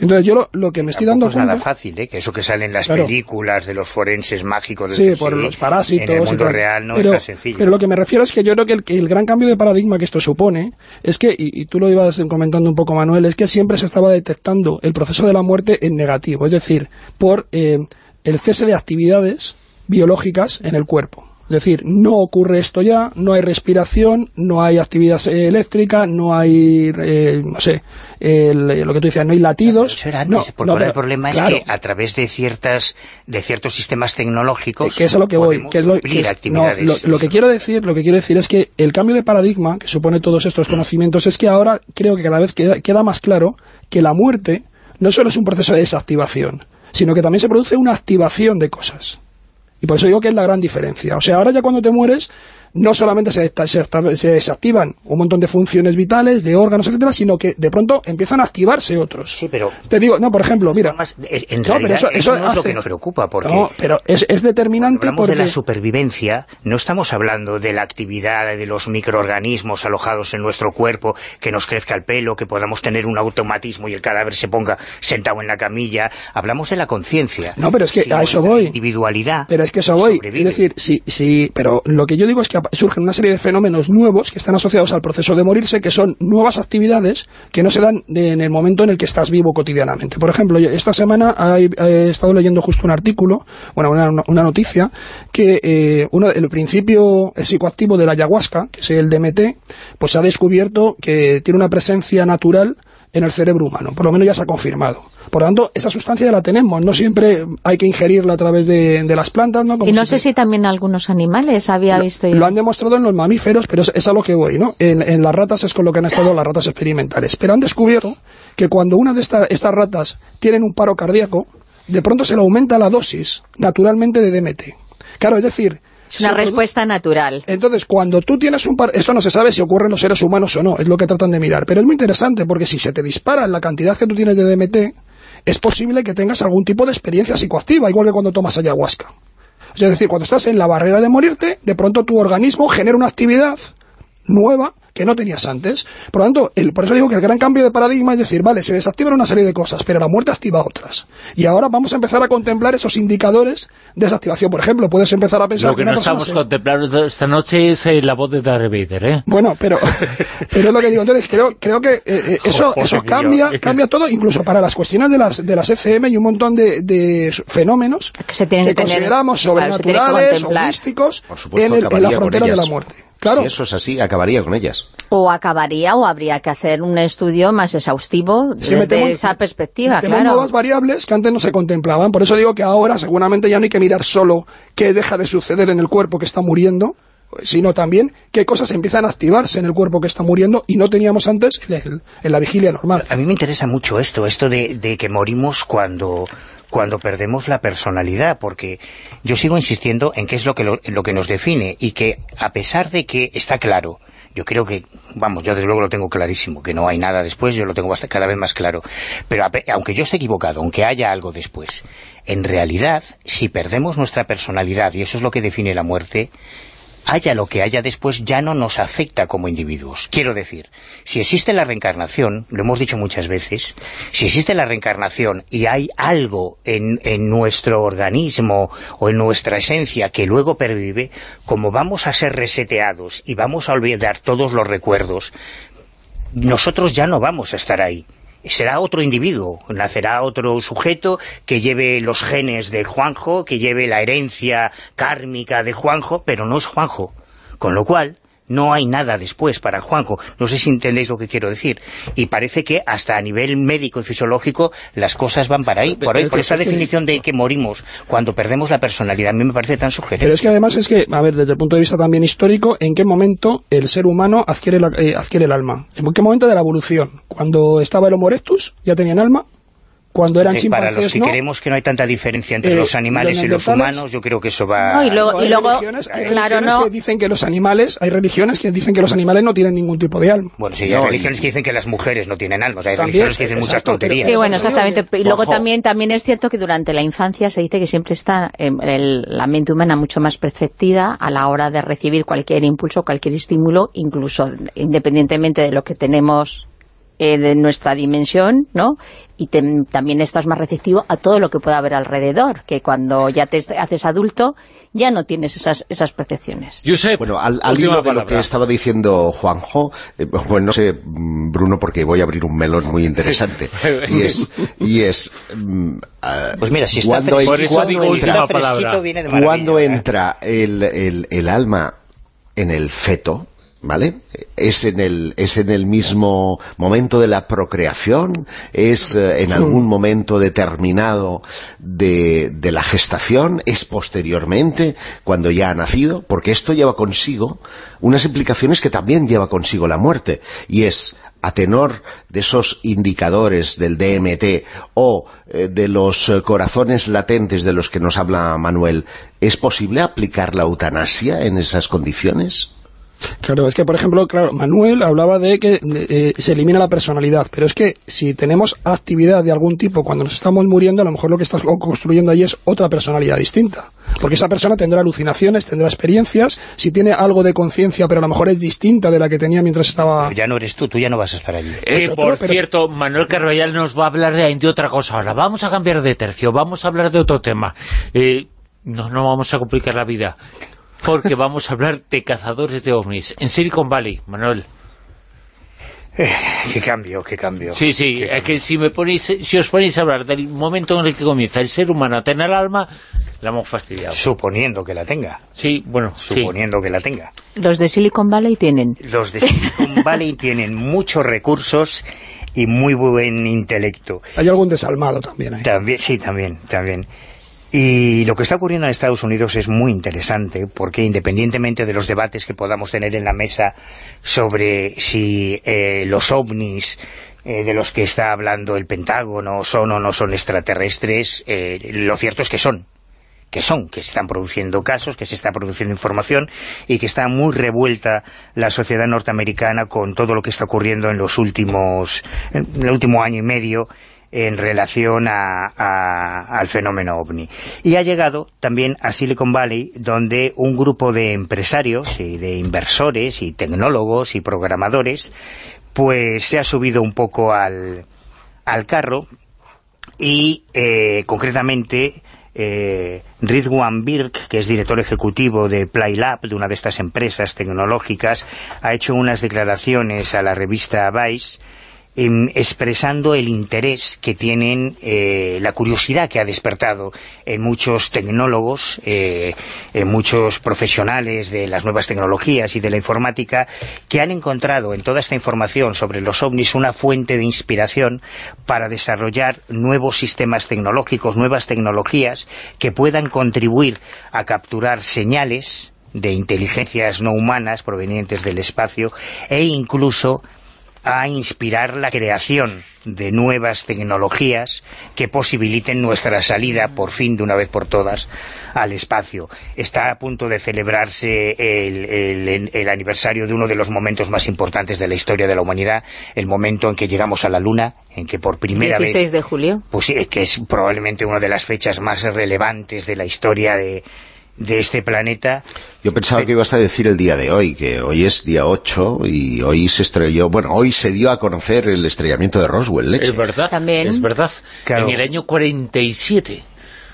Entonces yo lo, que me estoy dando es cuenta... nada fácil, ¿eh? Que eso que sale en las películas de los forenses mágicos... Sí, por los parásitos... En el mundo real no pero, es tan sencillo. Pero lo que me refiero es que yo creo que el, que el gran cambio de paradigma que esto supone es que, y, tú lo ibas comentando un poco Manuel, es que siempre se estaba detectando el proceso de la muerte en negativo, es decir, por eh, el cese de actividades biológicas en el cuerpo. Es decir, no ocurre esto ya, no hay respiración, no hay actividad eléctrica, no hay, eh, no sé, lo que tú decías, no hay latidos. no, porque el problema es que a través de ciertas de ciertos sistemas tecnológicos que es a lo que voy, que es lo, lo, que quiero decir, lo que quiero decir es que el cambio de paradigma que supone todos estos conocimientos es que ahora creo que cada vez queda más claro que la muerte no solo es un proceso de desactivación, sino que también se produce una activación de cosas. Y por eso digo que es la gran diferencia. O sea, ahora ya cuando te mueres, no solamente se, desactivan un montón de funciones vitales, de órganos, etcétera, sino que de pronto empiezan a activarse otros. Sí, pero... Te digo, no, por ejemplo, mira... en realidad, eso, no es lo que nos preocupa, porque... No, pero es, es determinante hablamos de la supervivencia, no estamos hablando de la actividad de los microorganismos alojados en nuestro cuerpo, que nos crezca el pelo, que podamos tener un automatismo y el cadáver se ponga sentado en la camilla. Hablamos de la conciencia. No, pero es que a eso voy. individualidad Pero es que eso voy. Es decir, sí, sí, pero lo que yo digo es que surgen una serie de fenómenos nuevos que están asociados al proceso de morirse, que son nuevas actividades que no se dan en el momento en el que estás vivo cotidianamente. Por ejemplo, esta semana he, estado leyendo justo un artículo, bueno, una, noticia, que eh, uno, el principio psicoactivo de la ayahuasca, que es el DMT, pues se ha descubierto que tiene una presencia natural en el cerebro humano, por lo menos ya se ha confirmado. Por lo tanto, esa sustancia ya la tenemos, no siempre hay que ingerirla a través de, las plantas. ¿no? y no sé si también algunos animales había visto Lo han demostrado en los mamíferos, pero es, a lo que voy, ¿no? En, las ratas es con lo que han estado las ratas experimentales. Pero han descubierto que cuando una de estas ratas tienen un paro cardíaco, de pronto se le aumenta la dosis naturalmente de DMT. Claro, es decir, es una respuesta natural. Entonces, cuando tú tienes un par... Esto no se sabe si ocurre en los seres humanos o no, es lo que tratan de mirar. Pero es muy interesante porque si se te dispara la cantidad que tú tienes de DMT, es posible que tengas algún tipo de experiencia psicoactiva, igual que cuando tomas ayahuasca. Es decir, cuando estás en la barrera de morirte, de pronto tu organismo genera una actividad nueva que no tenías antes. Por lo tanto, el, por eso digo que el gran cambio de paradigma es decir, vale, se desactivan una serie de cosas, pero la muerte activa otras. Y ahora vamos a empezar a contemplar esos indicadores de desactivación. Por ejemplo, puedes empezar a pensar... Lo que, no estamos contemplando esta noche es eh, la voz de Darth Vader, ¿eh? Bueno, pero, pero es lo que digo. Entonces, creo, creo que eh, eh, eso, eso cambia, cambia todo, incluso para las cuestiones de las, de las ECM y un montón de, de fenómenos que, se que, consideramos sobrenaturales o místicos en, en la frontera de la muerte. Si eso es así, acabaría con ellas. O acabaría, o habría que hacer un estudio más exhaustivo desde esa perspectiva, claro. nuevas variables que antes no se contemplaban. Por eso digo que ahora seguramente ya no hay que mirar solo qué deja de suceder en el cuerpo que está muriendo, sino también qué cosas empiezan a activarse en el cuerpo que está muriendo y no teníamos antes en, la vigilia normal. A mí me interesa mucho esto, esto de, de que morimos cuando cuando perdemos la personalidad, porque yo sigo insistiendo en qué es lo que, lo, que nos define y que a pesar de que está claro, yo creo que, vamos, yo desde luego lo tengo clarísimo, que no hay nada después, yo lo tengo cada vez más claro, pero aunque yo esté equivocado, aunque haya algo después, en realidad, si perdemos nuestra personalidad, y eso es lo que define la muerte, haya lo que haya después, ya no nos afecta como individuos. Quiero decir, si existe la reencarnación, lo hemos dicho muchas veces, si existe la reencarnación y hay algo en, nuestro organismo o en nuestra esencia que luego pervive, como vamos a ser reseteados y vamos a olvidar todos los recuerdos, nosotros ya no vamos a estar ahí será otro individuo, nacerá otro sujeto que lleve los genes de Juanjo, que lleve la herencia kármica de Juanjo, pero no es Juanjo. Con lo cual, no hay nada después para Juanjo. No sé si entendéis lo que quiero decir. Y parece que hasta a nivel médico y fisiológico las cosas van para ahí. Por, esa definición de que morimos cuando perdemos la personalidad, a mí me parece tan sugerente. Pero es que además es que, a ver, desde el punto de vista también histórico, ¿en qué momento el ser humano adquiere, eh, adquiere el alma? ¿En qué momento de la evolución? ¿Cuando estaba el Homo erectus? ¿Ya tenían alma? Cuando eran Eh, chimpancés, Para los que ¿no? creemos que no hay tanta diferencia entre Eh, los animales y los humanos, yo creo que eso va... No, y luego- Hay luego- religiones, hay claro, religiones no. que dicen que los animales, hay religiones que dicen que los animales no tienen ningún tipo de alma. Bueno, sí, No, hay y- religiones que dicen que las mujeres no tienen alma, o sea, hay También, religiones que dicen muchas exacto, tonterías. Sí, bueno, exactamente. Y luego Ojo. también también es cierto que durante la infancia se dice que siempre está eh, el- la mente humana mucho más perfectida a la hora de recibir cualquier impulso, cualquier estímulo, incluso independientemente de lo que tenemos eh, de nuestra dimensión, ¿no? Y te- también estás más receptivo a todo lo que pueda haber alrededor, que cuando ya te haces adulto ya no tienes esas, esas percepciones. Josep, Bueno, al, al hilo de lo que estaba diciendo Juanjo, eh, bueno, no sé, mm, Bruno, porque voy a abrir un melón muy interesante. y es, y es mm, ah, Pues mira, si está fresquito, eso cuando entra, fresquito, viene de cuando ¿eh? entra el, el, el alma en el feto, ¿vale? Es en el, es en el mismo momento de la procreación, es eh, en algún momento determinado de, la gestación, es posteriormente, cuando ya ha nacido, porque esto lleva consigo unas implicaciones que también lleva consigo la muerte, y es a tenor de esos indicadores del DMT o eh, de los corazones latentes de los que nos habla Manuel, ¿es posible aplicar la eutanasia en esas condiciones? Claro, es que, por ejemplo, claro, Manuel hablaba de que eh, se elimina la personalidad, pero es que si tenemos actividad de algún tipo cuando nos estamos muriendo, a lo mejor lo que estás construyendo ahí es otra personalidad distinta. Porque esa persona tendrá alucinaciones, tendrá experiencias, si tiene algo de conciencia, pero a lo mejor es distinta de la que tenía mientras estaba... Pero ya no eres tú, tú ya no vas a estar allí. Otro, por pero- cierto, Manuel Carvallal nos va a hablar de, de otra cosa ahora. Vamos a cambiar de tercio, vamos a hablar de otro tema. Eh, no, no vamos a complicar la vida, porque vamos a hablar de cazadores de ovnis en Silicon Valley, Manuel. Qué cambio, qué cambio. Sí, sí, Qué es que si, me ponéis, si os ponéis a hablar del momento en el que comienza el ser humano a tener alma, la hemos fastidiado. Suponiendo que la tenga, Sí, bueno, sí. suponiendo que la tenga. Los de Silicon Valley tienen Los de Silicon Valley tienen muchos recursos y muy buen intelecto. Hay algún desalmado también ahí. También, sí, también, también. Y lo que está ocurriendo en Estados Unidos es muy interesante porque independientemente de los debates que podamos tener en la mesa sobre si eh, los ovnis eh, de los que está hablando el Pentágono son o no son extraterrestres, eh, lo cierto es que son que son, que se están produciendo casos, que se está produciendo información y que está muy revuelta la sociedad norteamericana con todo lo que está ocurriendo en los últimos, en el último año y medio en relación a, a- al fenómeno OVNI. Y ha llegado también a Silicon Valley, donde un grupo de empresarios y de inversores y tecnólogos y programadores, pues se ha subido un poco al, al carro y eh, concretamente eh, Ridwan Birk, que es director ejecutivo de PlayLab, de una de estas empresas tecnológicas, ha hecho unas declaraciones a la revista Vice expresando el interés que tienen, eh, la curiosidad que ha despertado en muchos tecnólogos, eh, en muchos profesionales de las nuevas tecnologías y de la informática, que han encontrado en toda esta información sobre los ovnis una fuente de inspiración para desarrollar nuevos sistemas tecnológicos, nuevas tecnologías que puedan contribuir a capturar señales de inteligencias no humanas provenientes del espacio e incluso a inspirar la creación de nuevas tecnologías que posibiliten nuestra salida, por fin, de una vez por todas, al espacio. Está a punto de celebrarse el, el- el aniversario de uno de los momentos más importantes de la historia de la humanidad, el momento en que llegamos a la Luna, en que por primera 16 vez de julio. pues sí, que es probablemente una de las fechas más relevantes de la historia de, de este planeta. Yo pensaba que ibas a decir el día de hoy, que hoy es día 8 y hoy se estrelló, bueno, hoy se dio a conocer el estrellamiento de Roswell, leche. Es verdad, También. es verdad. Claro. En el año 47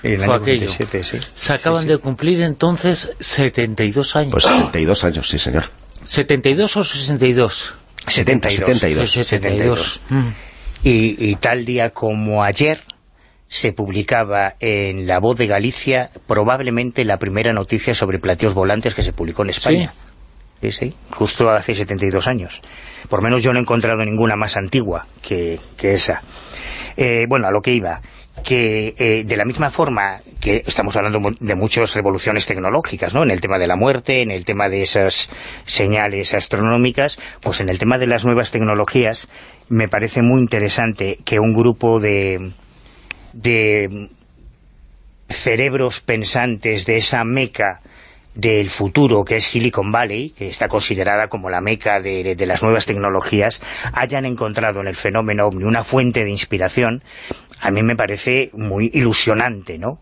En el fue año aquello. 47, sí. Se acaban Sí, sí. de cumplir entonces 72 años. Pues 72 años, sí señor. ¿72 o 62? 70, 72. Sí, 72. Mm. Y, y tal día como ayer se publicaba en La Voz de Galicia probablemente la primera noticia sobre platillos volantes que se publicó en España. Sí, sí, justo hace 72 años. Por menos yo no he encontrado ninguna más antigua que, que esa. Eh, bueno, a lo que iba, que eh, de la misma forma que estamos hablando de muchas revoluciones tecnológicas, ¿no? En el tema de la muerte, en el tema de esas señales astronómicas, pues en el tema de las nuevas tecnologías me parece muy interesante que un grupo de de cerebros pensantes de esa meca del futuro, que es Silicon Valley, que está considerada como la meca de, de, las nuevas tecnologías, hayan encontrado en el fenómeno OVNI una fuente de inspiración, a mí me parece muy ilusionante, ¿no?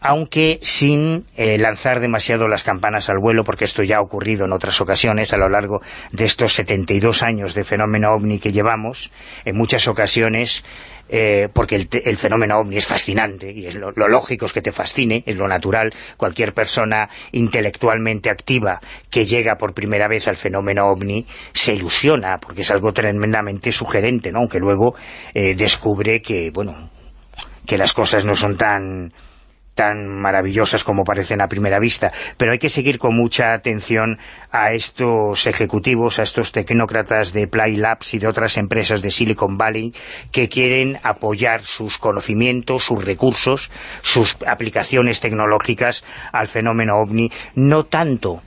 aunque sin eh, lanzar demasiado las campanas al vuelo, porque esto ya ha ocurrido en otras ocasiones a lo largo de estos 72 años de fenómeno OVNI que llevamos, en muchas ocasiones eh, porque el, fenómeno OVNI es fascinante y es lo, lógico es que te fascine, es lo natural. Cualquier persona intelectualmente activa que llega por primera vez al fenómeno OVNI se ilusiona porque es algo tremendamente sugerente, ¿no? aunque luego eh, descubre que, bueno, que las cosas no son tan tan maravillosas como parecen a primera vista, pero hay que seguir con mucha atención a estos ejecutivos, a estos tecnócratas de Play Labs y de otras empresas de Silicon Valley que quieren apoyar sus conocimientos, sus recursos, sus aplicaciones tecnológicas al fenómeno OVNI, no tanto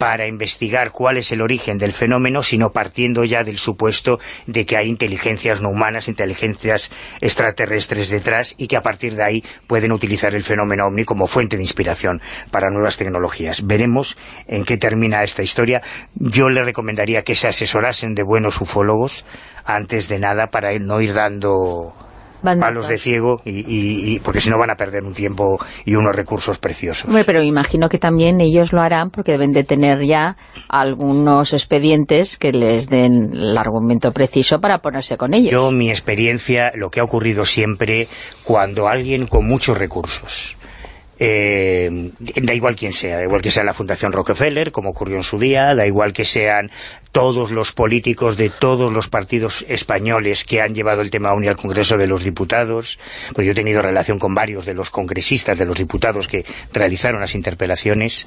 para investigar cuál es el origen del fenómeno, sino partiendo ya del supuesto de que hay inteligencias no humanas, inteligencias extraterrestres detrás y que a partir de ahí pueden utilizar el fenómeno OVNI como fuente de inspiración para nuevas tecnologías. Veremos en qué termina esta historia. Yo le recomendaría que se asesorasen de buenos ufólogos antes de nada para no ir dando palos de ciego y, porque si no van a perder un tiempo y unos recursos preciosos. pero imagino que también ellos lo harán porque deben de tener ya algunos expedientes que les den el argumento preciso para ponerse con ellos. Yo, mi experiencia, lo que ha ocurrido siempre cuando alguien con muchos recursos eh, da igual quién sea, da igual que sea la Fundación Rockefeller, como ocurrió en su día, da igual que sean todos los políticos de todos los partidos españoles que han llevado el tema UNI al Congreso de los Diputados, porque yo he tenido relación con varios de los congresistas, de los diputados que realizaron las interpelaciones,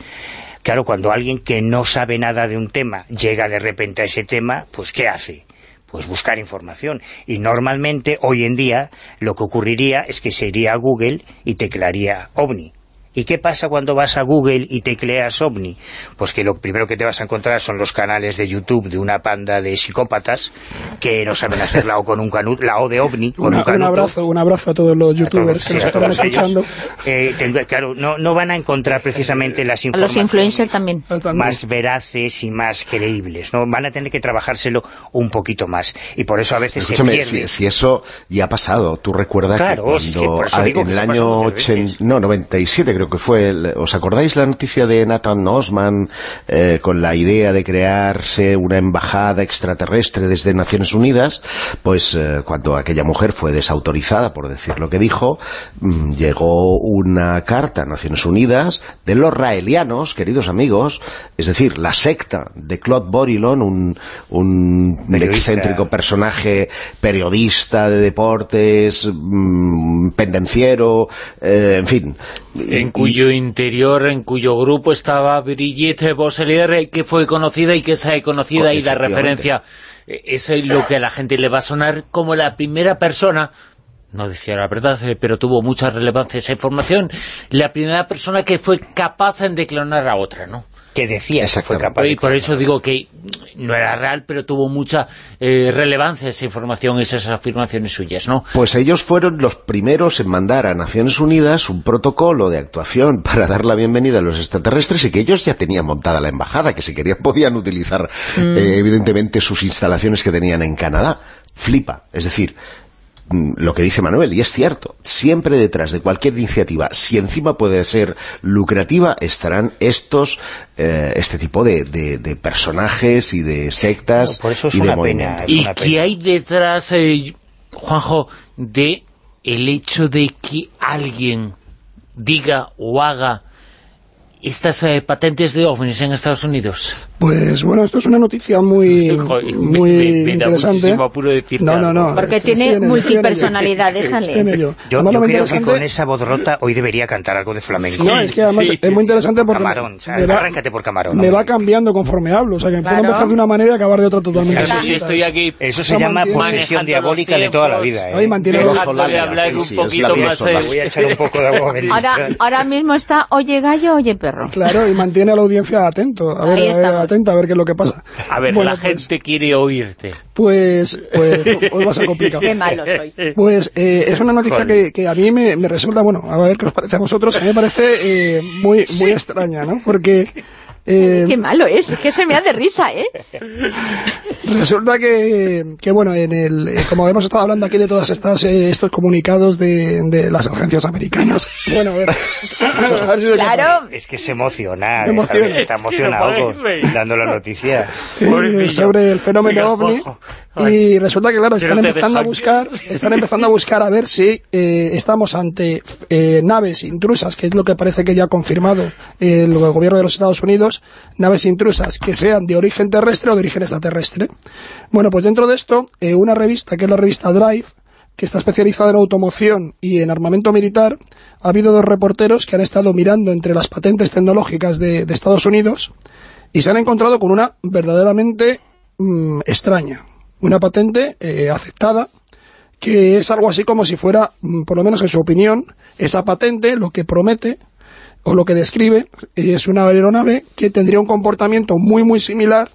claro, cuando alguien que no sabe nada de un tema llega de repente a ese tema, pues ¿qué hace? pues buscar información. Y normalmente, hoy en día, lo que ocurriría es que se iría a Google y teclaría OVNI. ¿Y qué pasa cuando vas a Google y tecleas OVNI? Pues que lo primero que te vas a encontrar son los canales de YouTube de una panda de psicópatas que no saben hacer la O con un canuto, la O de OVNI con un, un, abrazo, un abrazo a todos los youtubers que nos están escuchando. Eh, claro, no, no van a encontrar precisamente las informaciones los influencers también. más veraces y más creíbles, ¿no? Van a tener que trabajárselo un poquito más. Y por eso a veces se pierde. Si, eso ya ha pasado, tú recuerdas que cuando en el año 80, no, 97 creo que fue, ¿os acordáis la noticia de Nathan Osman eh, con la idea de crearse una embajada extraterrestre desde Naciones Unidas? Pues eh, cuando aquella mujer fue desautorizada, por decir lo que dijo, mm, llegó una carta a Naciones Unidas de los raelianos, queridos amigos, es decir, la secta de Claude Borilon, un, un excéntrico personaje periodista de deportes, mm, pendenciero, eh, en fin, en cuyo interior, en cuyo grupo estaba Brigitte Bosselier, que fue conocida y que se ha conocida y la referencia eh, es lo que a la gente le va a sonar como la primera persona no decía la verdad, eh, pero tuvo mucha relevancia esa información, la primera persona que fue capaz de declarar a otra, ¿no? Que decía que fue capaz Y por eso digo que no era real, pero tuvo mucha eh, relevancia esa información, esas afirmaciones suyas, ¿no? Pues ellos fueron los primeros en mandar a Naciones Unidas un protocolo de actuación para dar la bienvenida a los extraterrestres y que ellos ya tenían montada la embajada, que si querían podían utilizar mm. eh, evidentemente sus instalaciones que tenían en Canadá. Flipa, es decir, lo que dice Manuel, y es cierto, siempre detrás de cualquier iniciativa, si encima puede ser lucrativa, estarán estos, eh, este tipo de, personajes y de sectas y de movimientos. ¿Y qué hay detrás, eh, Juanjo, de el hecho de que alguien diga o haga estas eh, patentes de ovnis en Estados Unidos? Pues bueno, esto es una noticia muy, muy interesante. no, no, no. Porque tiene multipersonalidad, déjale. Yo, yo creo que con esa voz rota hoy debería cantar algo de flamenco. no, es que además es muy interesante porque... Camarón, me va, arráncate por camarón. Me va cambiando conforme hablo, o sea que puedo empezar de una manera y acabar de otra totalmente Eso sí, estoy aquí. Eso se llama posesión diabólica de toda la vida. ¿eh? Ahí mantiene los hablar un poquito más. Voy a echar un poco de agua Ahora mismo está oye gallo, oye perro. Claro, y mantiene a la audiencia atento. A ver, atenta a ver qué es lo que pasa. A ver, la pues- gente quiere oírte. Pues, pues os va a complicado. Qué malos sois. Pues eh, es una noticia que, que, a mí me, me, resulta, bueno, a ver qué os parece a vosotros, a mí me parece eh, muy, muy extraña, ¿no? Porque eh, Qué malo es, es que se me hace risa, ¿eh? Resulta que, que, bueno, en el, eh, como hemos estado hablando aquí de todas estas eh, estos comunicados de, de, las agencias americanas. Bueno, a ver. A ver si claro. Es que se emociona, emociona. está emocionado dando la noticia. sobre el fenómeno OVNI. Y resulta que, claro, están empezando a buscar, están empezando a buscar a ver si eh, estamos ante eh, naves intrusas, que es lo que parece que ya ha confirmado el gobierno de los Estados Unidos, naves intrusas que sean de origen terrestre o de origen extraterrestre. Bueno, pues dentro de esto, eh, una revista, que es la revista Drive, que está especializada en automoción y en armamento militar, ha habido dos reporteros que han estado mirando entre las patentes tecnológicas de, Estados Unidos y se han encontrado con una verdaderamente mm, extraña una patente eh, aceptada, que es algo así como si fuera, mm, por lo menos en su opinión, esa patente lo que promete o lo que describe es una aeronave que tendría un comportamiento muy muy similar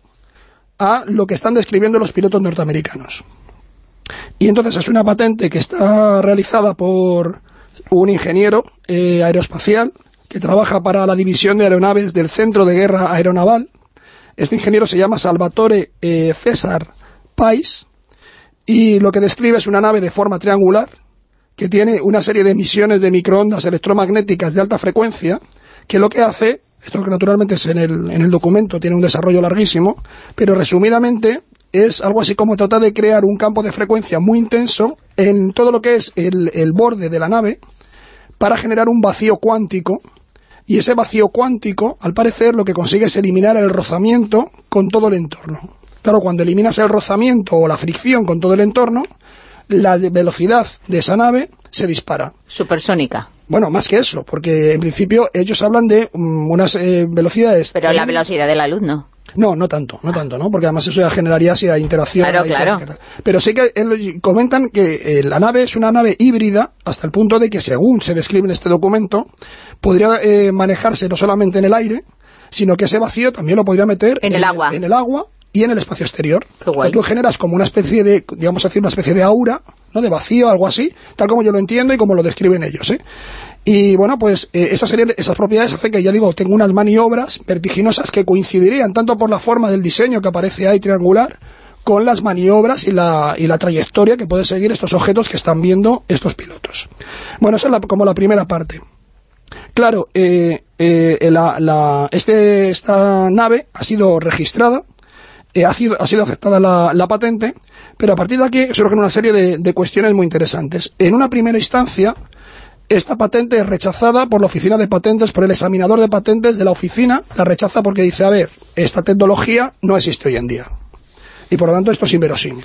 a lo que están describiendo los pilotos norteamericanos. Y entonces es una patente que está realizada por un ingeniero eh, aeroespacial que trabaja para la división de aeronaves del Centro de Guerra Aeronaval. Este ingeniero se llama Salvatore eh, César Pais, y lo que describe es una nave de forma triangular, que tiene una serie de emisiones de microondas electromagnéticas de alta frecuencia, que lo que hace, esto que naturalmente es en el, en el documento, tiene un desarrollo larguísimo, pero resumidamente es algo así como tratar de crear un campo de frecuencia muy intenso en todo lo que es el, el borde de la nave, para generar un vacío cuántico, y ese vacío cuántico, al parecer, lo que consigue es eliminar el rozamiento con todo el entorno. Claro, cuando eliminas el rozamiento o la fricción con todo el entorno, la velocidad de esa nave se dispara. Supersónica. Bueno, más que eso, porque en principio ellos hablan de mm, unas eh, velocidades... Pero la velocidad de la luz no. No, no tanto, no tanto, ¿no? Porque además eso ya generaría si hay interacción. Claro, claro. Pero sí que comentan que eh, la nave es una nave híbrida hasta el punto de que, según se describe en este documento, podría eh, manejarse no solamente en el aire, sino que ese vacío también lo podría meter en, el agua. En el agua y en el espacio exterior. Qué tú generas como una especie de, digamos decir, una especie de aura, ¿no? de vacío, algo así, tal como yo lo entiendo y como lo describen ellos. ¿eh? Y bueno, pues eh, esas, esas propiedades hacen que, ya digo, tengo unas maniobras vertiginosas que coincidirían tanto por la forma del diseño que aparece ahí triangular, con las maniobras y la, y la trayectoria que pueden seguir estos objetos que están viendo estos pilotos. Bueno, esa es como la primera parte. Claro, eh, eh la, la, este, esta nave ha sido registrada eh, ha, sido, ha sido aceptada la, patente, pero a partir de aquí surgen una serie de, cuestiones muy interesantes. En una primera instancia, esta patente es rechazada por la oficina de patentes, por el examinador de patentes de la oficina, la rechaza porque dice, a ver, esta tecnología no existe hoy en día. Y por lo tanto esto es inverosímil.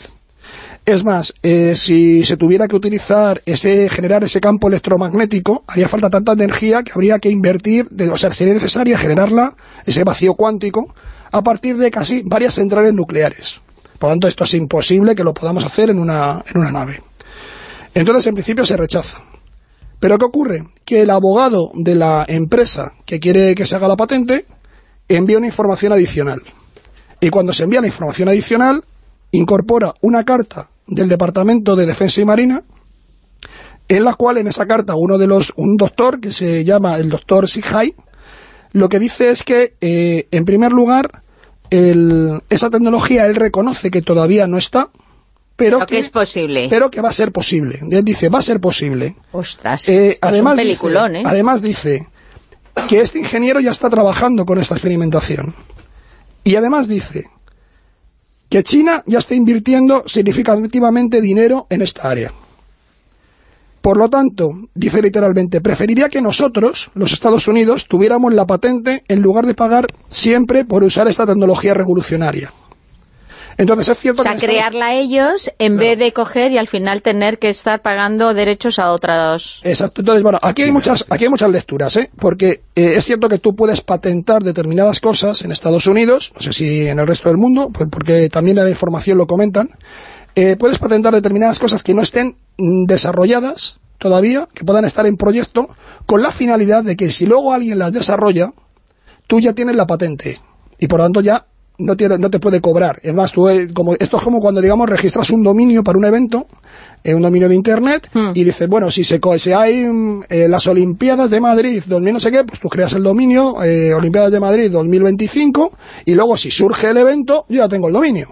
Es más, eh, si se tuviera que utilizar ese, generar ese campo electromagnético, haría falta tanta energía que habría que invertir, o sea, sería necesaria generarla, ese vacío cuántico, a partir de casi varias centrales nucleares. Por lo tanto, esto es imposible que lo podamos hacer en una, en una nave. Entonces, en principio, se rechaza. Pero ¿qué ocurre? Que el abogado de la empresa que quiere que se haga la patente envía una información adicional. Y cuando se envía la información adicional, incorpora una carta del Departamento de Defensa y Marina, en la cual en esa carta uno de los, un doctor que se llama el doctor Sighai, lo que dice es que, eh, en primer lugar, esa tecnología él reconoce que todavía no está, pero, que, es posible. Pero que va a ser posible. Él dice, va a ser posible. Ostras, eh, además, un peliculón, ¿eh? Además dice que este ingeniero ya está trabajando con esta experimentación. Y además dice que China ya está invirtiendo significativamente dinero en esta área. Por lo tanto, dice literalmente, preferiría que nosotros, los Estados Unidos, tuviéramos la patente en lugar de pagar siempre por usar esta tecnología revolucionaria. Entonces es cierto o sea, crearla ellos en vez de coger y al final tener que estar pagando derechos a otros... Exacto. Entonces, bueno, aquí hay muchas, aquí hay muchas lecturas, ¿eh? Porque eh, es cierto que tú puedes patentar determinadas cosas en Estados Unidos, no sé si en el resto del mundo, pues porque también en la información lo comentan, eh, puedes patentar determinadas cosas que no estén desarrolladas todavía, que puedan estar en proyecto, con la finalidad de que si luego alguien las desarrolla, tú ya tienes la patente. Y por lo tanto ya no, tiene, no te puede cobrar. Es más, tú, eh, como, esto es como cuando, digamos, registras un dominio para un evento, eh, un dominio de Internet, Hmm. y dices, bueno, si se co- si hay mm, eh, las Olimpiadas de Madrid 2000 no sé qué, pues tú creas el dominio, eh, Olimpiadas de Madrid 2025, y luego si surge el evento, yo ya tengo el dominio.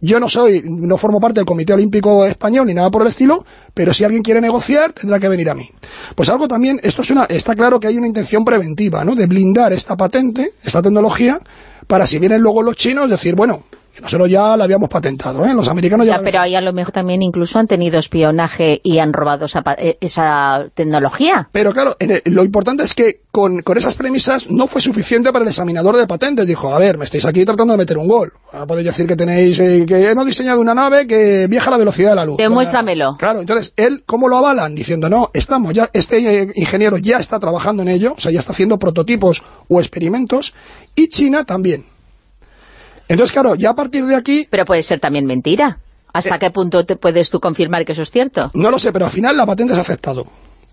Yo no soy, no formo parte del Comité Olímpico Español ni nada por el estilo, pero si alguien quiere negociar, tendrá que venir a mí. Pues algo también, esto es una, está claro que hay una intención preventiva, ¿no? De blindar esta patente, esta tecnología, para si vienen luego los chinos, decir, bueno, nosotros ya la habíamos patentado, ¿eh? Los americanos ya... Ya, pero ahí a lo mejor también incluso han tenido espionaje y han robado esa, eh, esa tecnología. Pero claro, en el- lo importante es que con, con esas premisas no fue suficiente para el examinador de patentes. Dijo, a ver, me estáis aquí tratando de meter un gol. Ahora podéis decir que tenéis, eh, que hemos diseñado una nave que viaja a la velocidad de la luz. Demuéstramelo. Claro, entonces, él, ¿cómo lo avalan? Diciendo, no, estamos ya, este eh, ingeniero ya está trabajando en ello, o sea, ya está haciendo prototipos o experimentos, y China también. Entonces, claro, ya a partir de aquí, Pero puede ser también mentira. ¿Hasta Eh. qué punto te puedes tú confirmar que eso es cierto? no lo sé, pero al final la patente ha aceptado.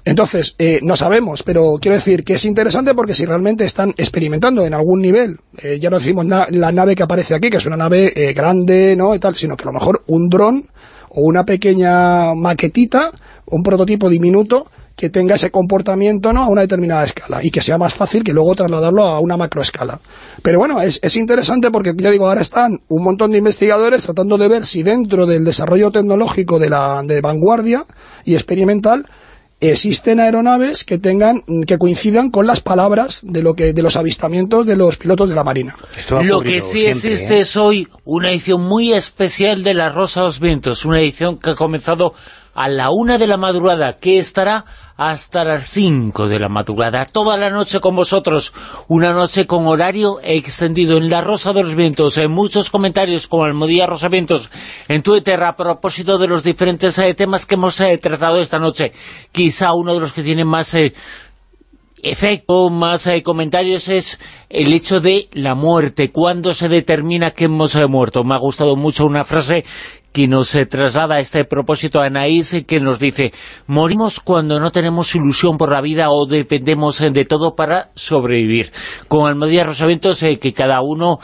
Entonces, eh, no sabemos, pero quiero decir que es interesante porque si realmente están experimentando en algún nivel, eh, ya no decimos na- la nave que aparece aquí, que es una nave eh, grande, ¿no? Y tal, sino que a lo mejor un dron o una pequeña maquetita, un prototipo diminuto que tenga ese comportamiento ¿no? a una determinada escala y que sea más fácil que luego trasladarlo a una macroescala. Pero bueno, es, es interesante porque ya digo, ahora están un montón de investigadores tratando de ver si dentro del desarrollo tecnológico de la de vanguardia y experimental existen aeronaves que tengan que coincidan con las palabras de lo que de los avistamientos de los pilotos de la marina. Lo que sí siempre, existe ¿eh? es hoy una edición muy especial de La Rosa de los Vientos, una edición que ha comenzado a la una de la madrugada, que estará hasta las cinco de la madrugada, toda la noche con vosotros, una noche con horario extendido en La Rosa de los Vientos, en muchos comentarios como Almodía Rosa Vientos, en Twitter a propósito de los diferentes eh, temas que hemos eh, tratado esta noche, quizá uno de los que tiene más... eh, efecto, más comentarios es el hecho de la muerte, cuándo se determina que hemos muerto. Me ha gustado mucho una frase que nos eh, traslada este propósito a Anaís, eh, que nos dice, morimos cuando no tenemos ilusión por la vida o dependemos eh, de todo para sobrevivir. Con Almodía Rosaventos, que cada uno...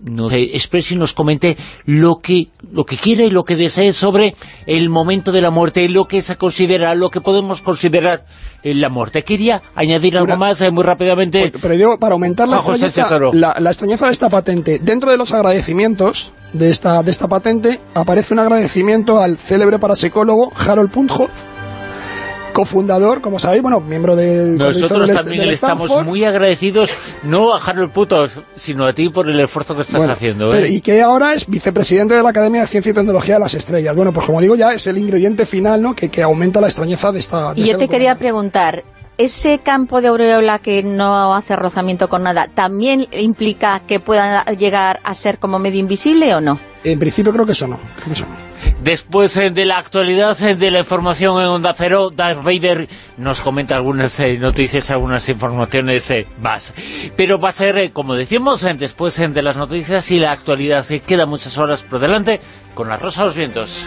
nos exprese y nos comente lo que lo que quiera y lo que desee sobre el momento de la muerte, lo que se considera, lo que podemos considerar la muerte. Quería añadir algo Una- más eh, muy rápidamente. Pero digo, para aumentar la extrañeza, la extrañeza de esta patente, dentro de los agradecimientos de esta, de esta patente, aparece un agradecimiento al célebre parapsicólogo Harold Punthoff, cofundador, como sabéis, bueno, miembro del... Nosotros también del le estamos Stanford. muy agradecidos, no a Harold Putos, sino a ti por el esfuerzo que estás Bueno, haciendo. pero- ¿eh? y que ahora es vicepresidente de la Academia de Ciencia y Tecnología de las Estrellas. Bueno, pues como digo, ya es el ingrediente final, ¿no?, que, que aumenta la extrañeza de esta... de Y yo te quería preguntar, ¿ese campo de aureola que no hace rozamiento con nada, también implica que pueda llegar a ser como medio invisible o no? En principio creo que eso no. creo que eso no. Después eh, de la actualidad eh, de la información en Onda Cero, Darth Vader nos comenta algunas eh, noticias, algunas informaciones más. Pero va a ser, como decimos, después de las noticias y la actualidad. Se queda muchas horas por delante con la Rosa de los Vientos.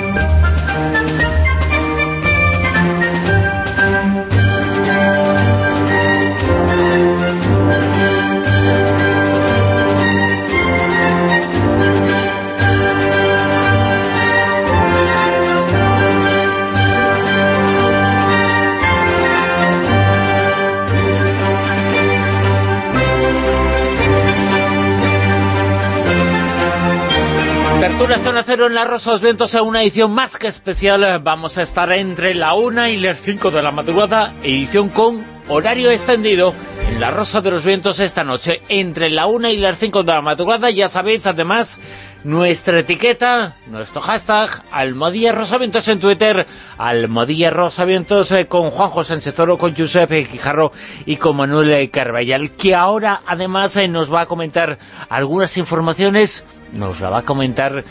Tertulia Zona Cero en la Rosa los Vientos a una edición más que especial. Vamos a estar entre la 1 y las 5 de la madrugada, edición con horario extendido en la Rosa de los Vientos esta noche. Entre la 1 y las 5 de la madrugada, ya sabéis, además, nuestra etiqueta, nuestro hashtag, Almodía Rosavientos en Twitter, Almodía Rosavientos eh, con Juanjo Sánchez Oro, con Giuseppe Quijarro y con Manuel Carballal, que ahora además eh, nos va a comentar algunas informaciones, nos la va a comentar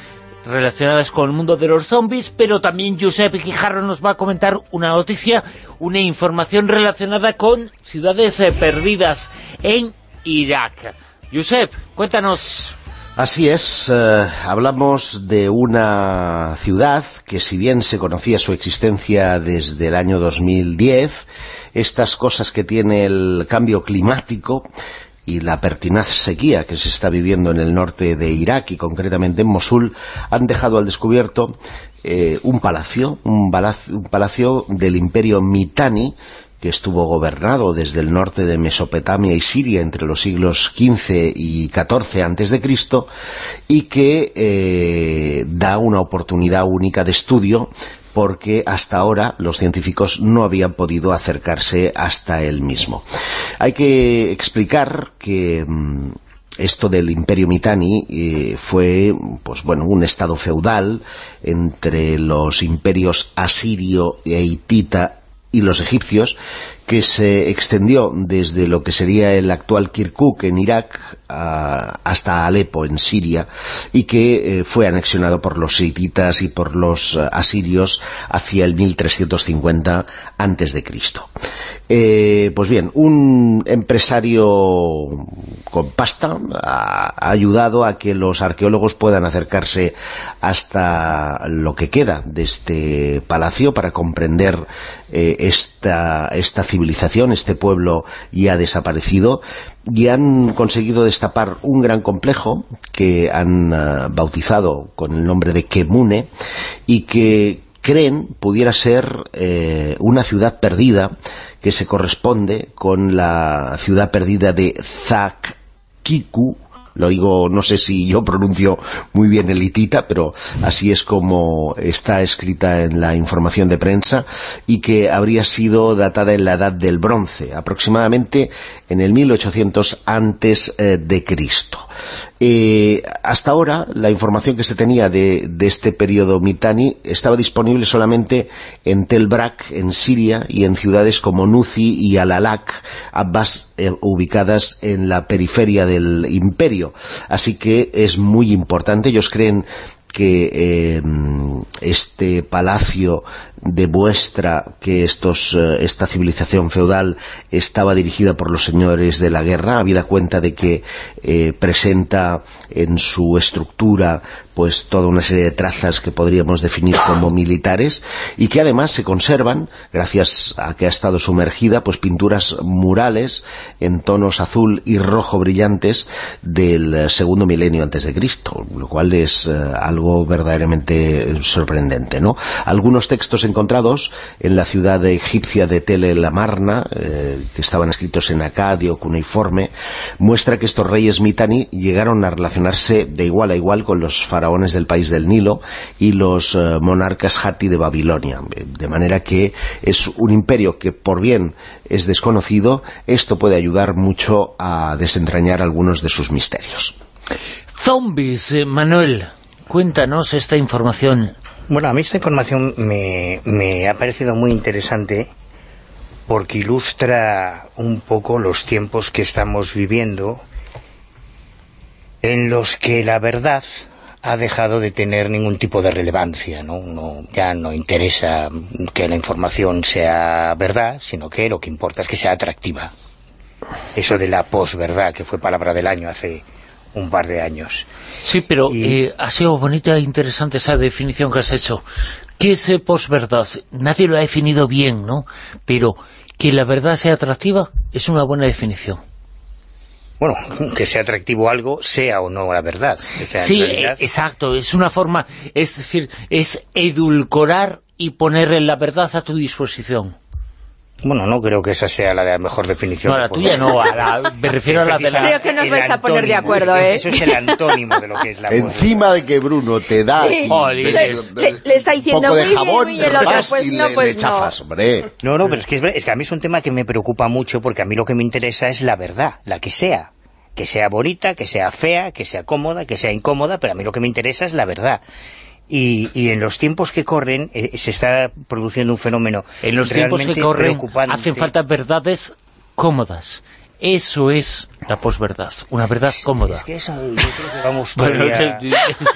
relacionadas con el mundo de los zombies, pero también Giuseppe Quijarro nos va a comentar una noticia, una información relacionada con ciudades eh, perdidas en Irak. Josep, cuéntanos... Así es, eh, hablamos de una ciudad que si bien se conocía su existencia desde el año 2010, estas cosas que tiene el cambio climático y la pertinaz sequía que se está viviendo en el norte de Irak y concretamente en Mosul han dejado al descubierto eh, un palacio, un palacio, un palacio del imperio Mitanni que estuvo gobernado desde el norte de Mesopotamia y Siria entre los siglos XV y XIV antes de Cristo y que eh, da una oportunidad única de estudio porque hasta ahora los científicos no habían podido acercarse hasta él mismo. Hay que explicar que mm, esto del Imperio Mitanni eh, fue pues bueno un estado feudal entre los imperios asirio e hitita y los egipcios, que se extendió desde lo que sería el actual Kirkuk en Irak hasta Alepo en Siria y que eh, fue anexionado por los hititas y por los eh, asirios hacia el 1350 antes. Eh, pues bien, un empresario con pasta ha, ayudado a que los arqueólogos puedan acercarse hasta lo que queda de este palacio para comprender esta, esta este pueblo ya desaparecido, y han conseguido destapar un gran complejo que han uh, bautizado con el nombre de Kemune y que creen pudiera ser eh, una ciudad perdida que se corresponde con la ciudad perdida de Zakkiku lo digo, no sé si yo pronuncio muy bien el hitita, pero así es como está escrita en la información de prensa, y que habría sido datada en la edad del bronce, aproximadamente en el 1800 antes eh, de Cristo. Eh, hasta ahora, la información que se tenía de, este periodo Mitani estaba disponible solamente en Tel Brak, en Siria, y en ciudades como Nuzi y Alalak, ambas eh, ubicadas en la periferia del imperio. Así que es muy importante, ellos creen que eh, este palacio demuestra que estos, eh, esta civilización feudal estaba dirigida por los señores de la guerra, habida cuenta de que eh, presenta en su estructura pues toda una serie de trazas que podríamos definir como militares y que además se conservan, gracias a que ha estado sumergida, pues pinturas murales en tonos azul y rojo brillantes del segundo milenio antes de Cristo, lo cual es eh, algo verdaderamente sorprendente, ¿no? Algunos textos encontrados en la ciudad egipcia de Tel el Amarna, eh, que estaban escritos en acadio, cuneiforme, muestra que estos reyes mitani llegaron a relacionarse de igual a igual con los faraones del país del Nilo y los eh, monarcas Hatti de Babilonia, de manera que es un imperio que por bien es desconocido, esto puede ayudar mucho a desentrañar algunos de sus misterios. Zombies, eh, Manuel, cuéntanos esta información. Bueno, a mí esta información me, ha parecido muy interesante porque ilustra un poco los tiempos que estamos viviendo en los que la verdad ha dejado de tener ningún tipo de relevancia, ¿no? ya no interesa que la información sea verdad, sino que lo que importa es que sea atractiva. Eso de la posverdad, que fue palabra del año hace un par de años. Sí, pero eh, ha sido bonita e interesante esa definición que has hecho. ¿Qué es posverdad? Nadie lo ha definido bien, ¿no? Pero que la verdad sea atractiva es una buena definición. Bueno, que sea atractivo algo, sea o no la verdad. sí, exacto. Es una forma, es decir, es edulcorar y poner la verdad a tu disposición. Bueno, no creo que esa sea la, de la mejor definición. No, la tuya no, me refiero a la de la... Creo que nos vais a poner de acuerdo, ¿eh? Eso es el antónimo de lo que es la Encima de que Bruno te da le, está diciendo un poco de jabón, y el otro, pues y no, le, pues chafas, hombre. No, no, pero es que, es, es que a mí es un tema que me preocupa mucho porque a mí lo que me interesa es la verdad, la que sea que sea bonita, que sea fea, que sea cómoda, que sea incómoda, pero a mí lo que me interesa es la verdad. Y, y, en los tiempos que corren eh, se está produciendo un fenómeno En los tiempos que corren hacen falta verdades cómodas. Eso es la posverdad, una verdad cómoda. Es que eso, yo creo que vamos todavía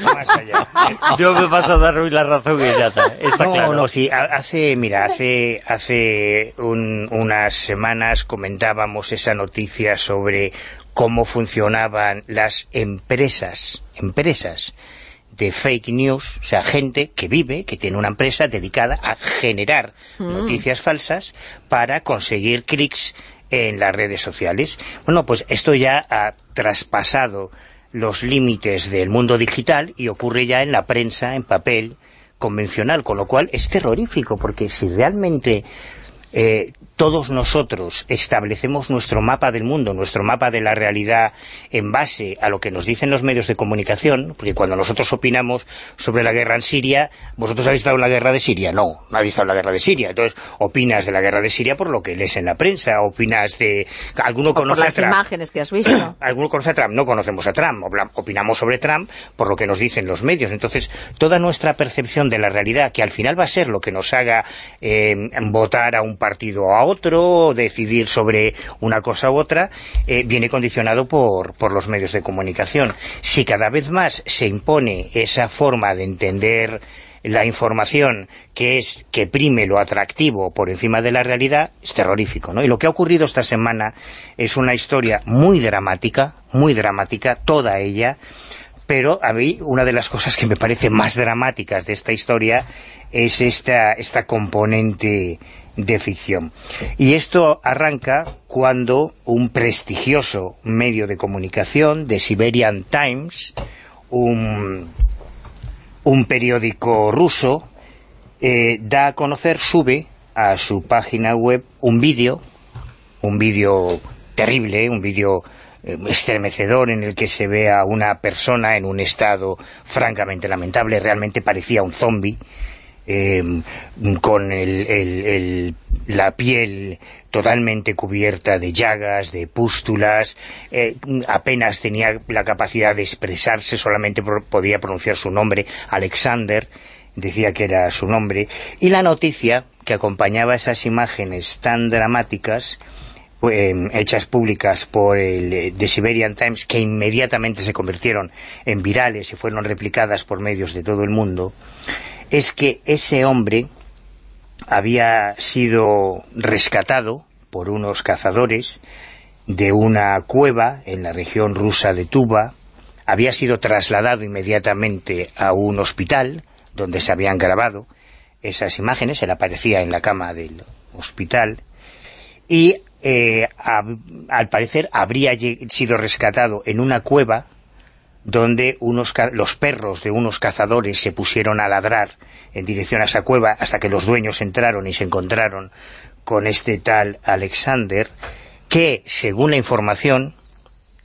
más allá. Yo me vas a dar hoy la razón y ya está, está no, claro. No, sí, hace, mira, hace, hace un, unas semanas comentábamos esa noticia sobre cómo funcionaban las empresas, empresas de fake news, o sea, gente que vive, que tiene una empresa dedicada a generar Mm. noticias falsas para conseguir clics en las redes sociales. Bueno, pues esto ya ha traspasado los límites del mundo digital y ocurre ya en la prensa, en papel, convencional, con lo cual es terrorífico, porque si realmente eh, todos nosotros establecemos nuestro mapa del mundo, nuestro mapa de la realidad en base a lo que nos dicen los medios de comunicación, porque cuando nosotros opinamos sobre la guerra en Siria, ¿vosotros habéis estado en la guerra de Siria? No, no habéis estado en la guerra de Siria. Entonces, opinas de la guerra de Siria por lo que lees en la prensa, opinas de... ¿Alguno O por conoce a las Trump? imágenes que has visto. alguno conoce a Trump, no conocemos a Trump, opinamos sobre Trump por lo que nos dicen los medios. Entonces, toda nuestra percepción de la realidad, que al final va a ser lo que nos haga eh, votar a un partido o a otro, decidir sobre una cosa u otra, eh, viene condicionado por, por los medios de comunicación. Si cada vez más se impone esa forma de entender la información que es que prime lo atractivo por encima de la realidad es terrorífico, ¿no? Y lo que ha ocurrido esta semana es una historia muy dramática, muy dramática, toda ella, pero a mí una de las cosas que me parece más dramáticas de esta historia es esta, esta componente de ficción. Y esto arranca cuando un prestigioso medio de comunicación, de Siberian Times, un, un periódico ruso, eh, da a conocer, sube a su página web un vídeo, un vídeo terrible, un vídeo eh, estremecedor en el que se ve a una persona en un estado francamente lamentable, realmente parecía un zombie, eh, con el- la piel totalmente cubierta de llagas, de pústulas, eh, apenas tenía la capacidad de expresarse, solamente podía pronunciar su nombre, Alexander, decía que era su nombre, y la noticia que acompañaba esas imágenes tan dramáticas, eh, hechas públicas por el eh, The Siberian Times, que inmediatamente se convirtieron en virales y fueron replicadas por medios de todo el mundo, es que ese hombre había sido rescatado por unos cazadores de una cueva en la región rusa de Tuba, había sido trasladado inmediatamente a un hospital donde se habían grabado esas imágenes, él aparecía en la cama del hospital y eh, al parecer habría sido rescatado en una cueva donde unos los perros de unos cazadores se pusieron a ladrar en dirección a esa cueva hasta que los dueños entraron y se encontraron con este tal Alexander, que, según la información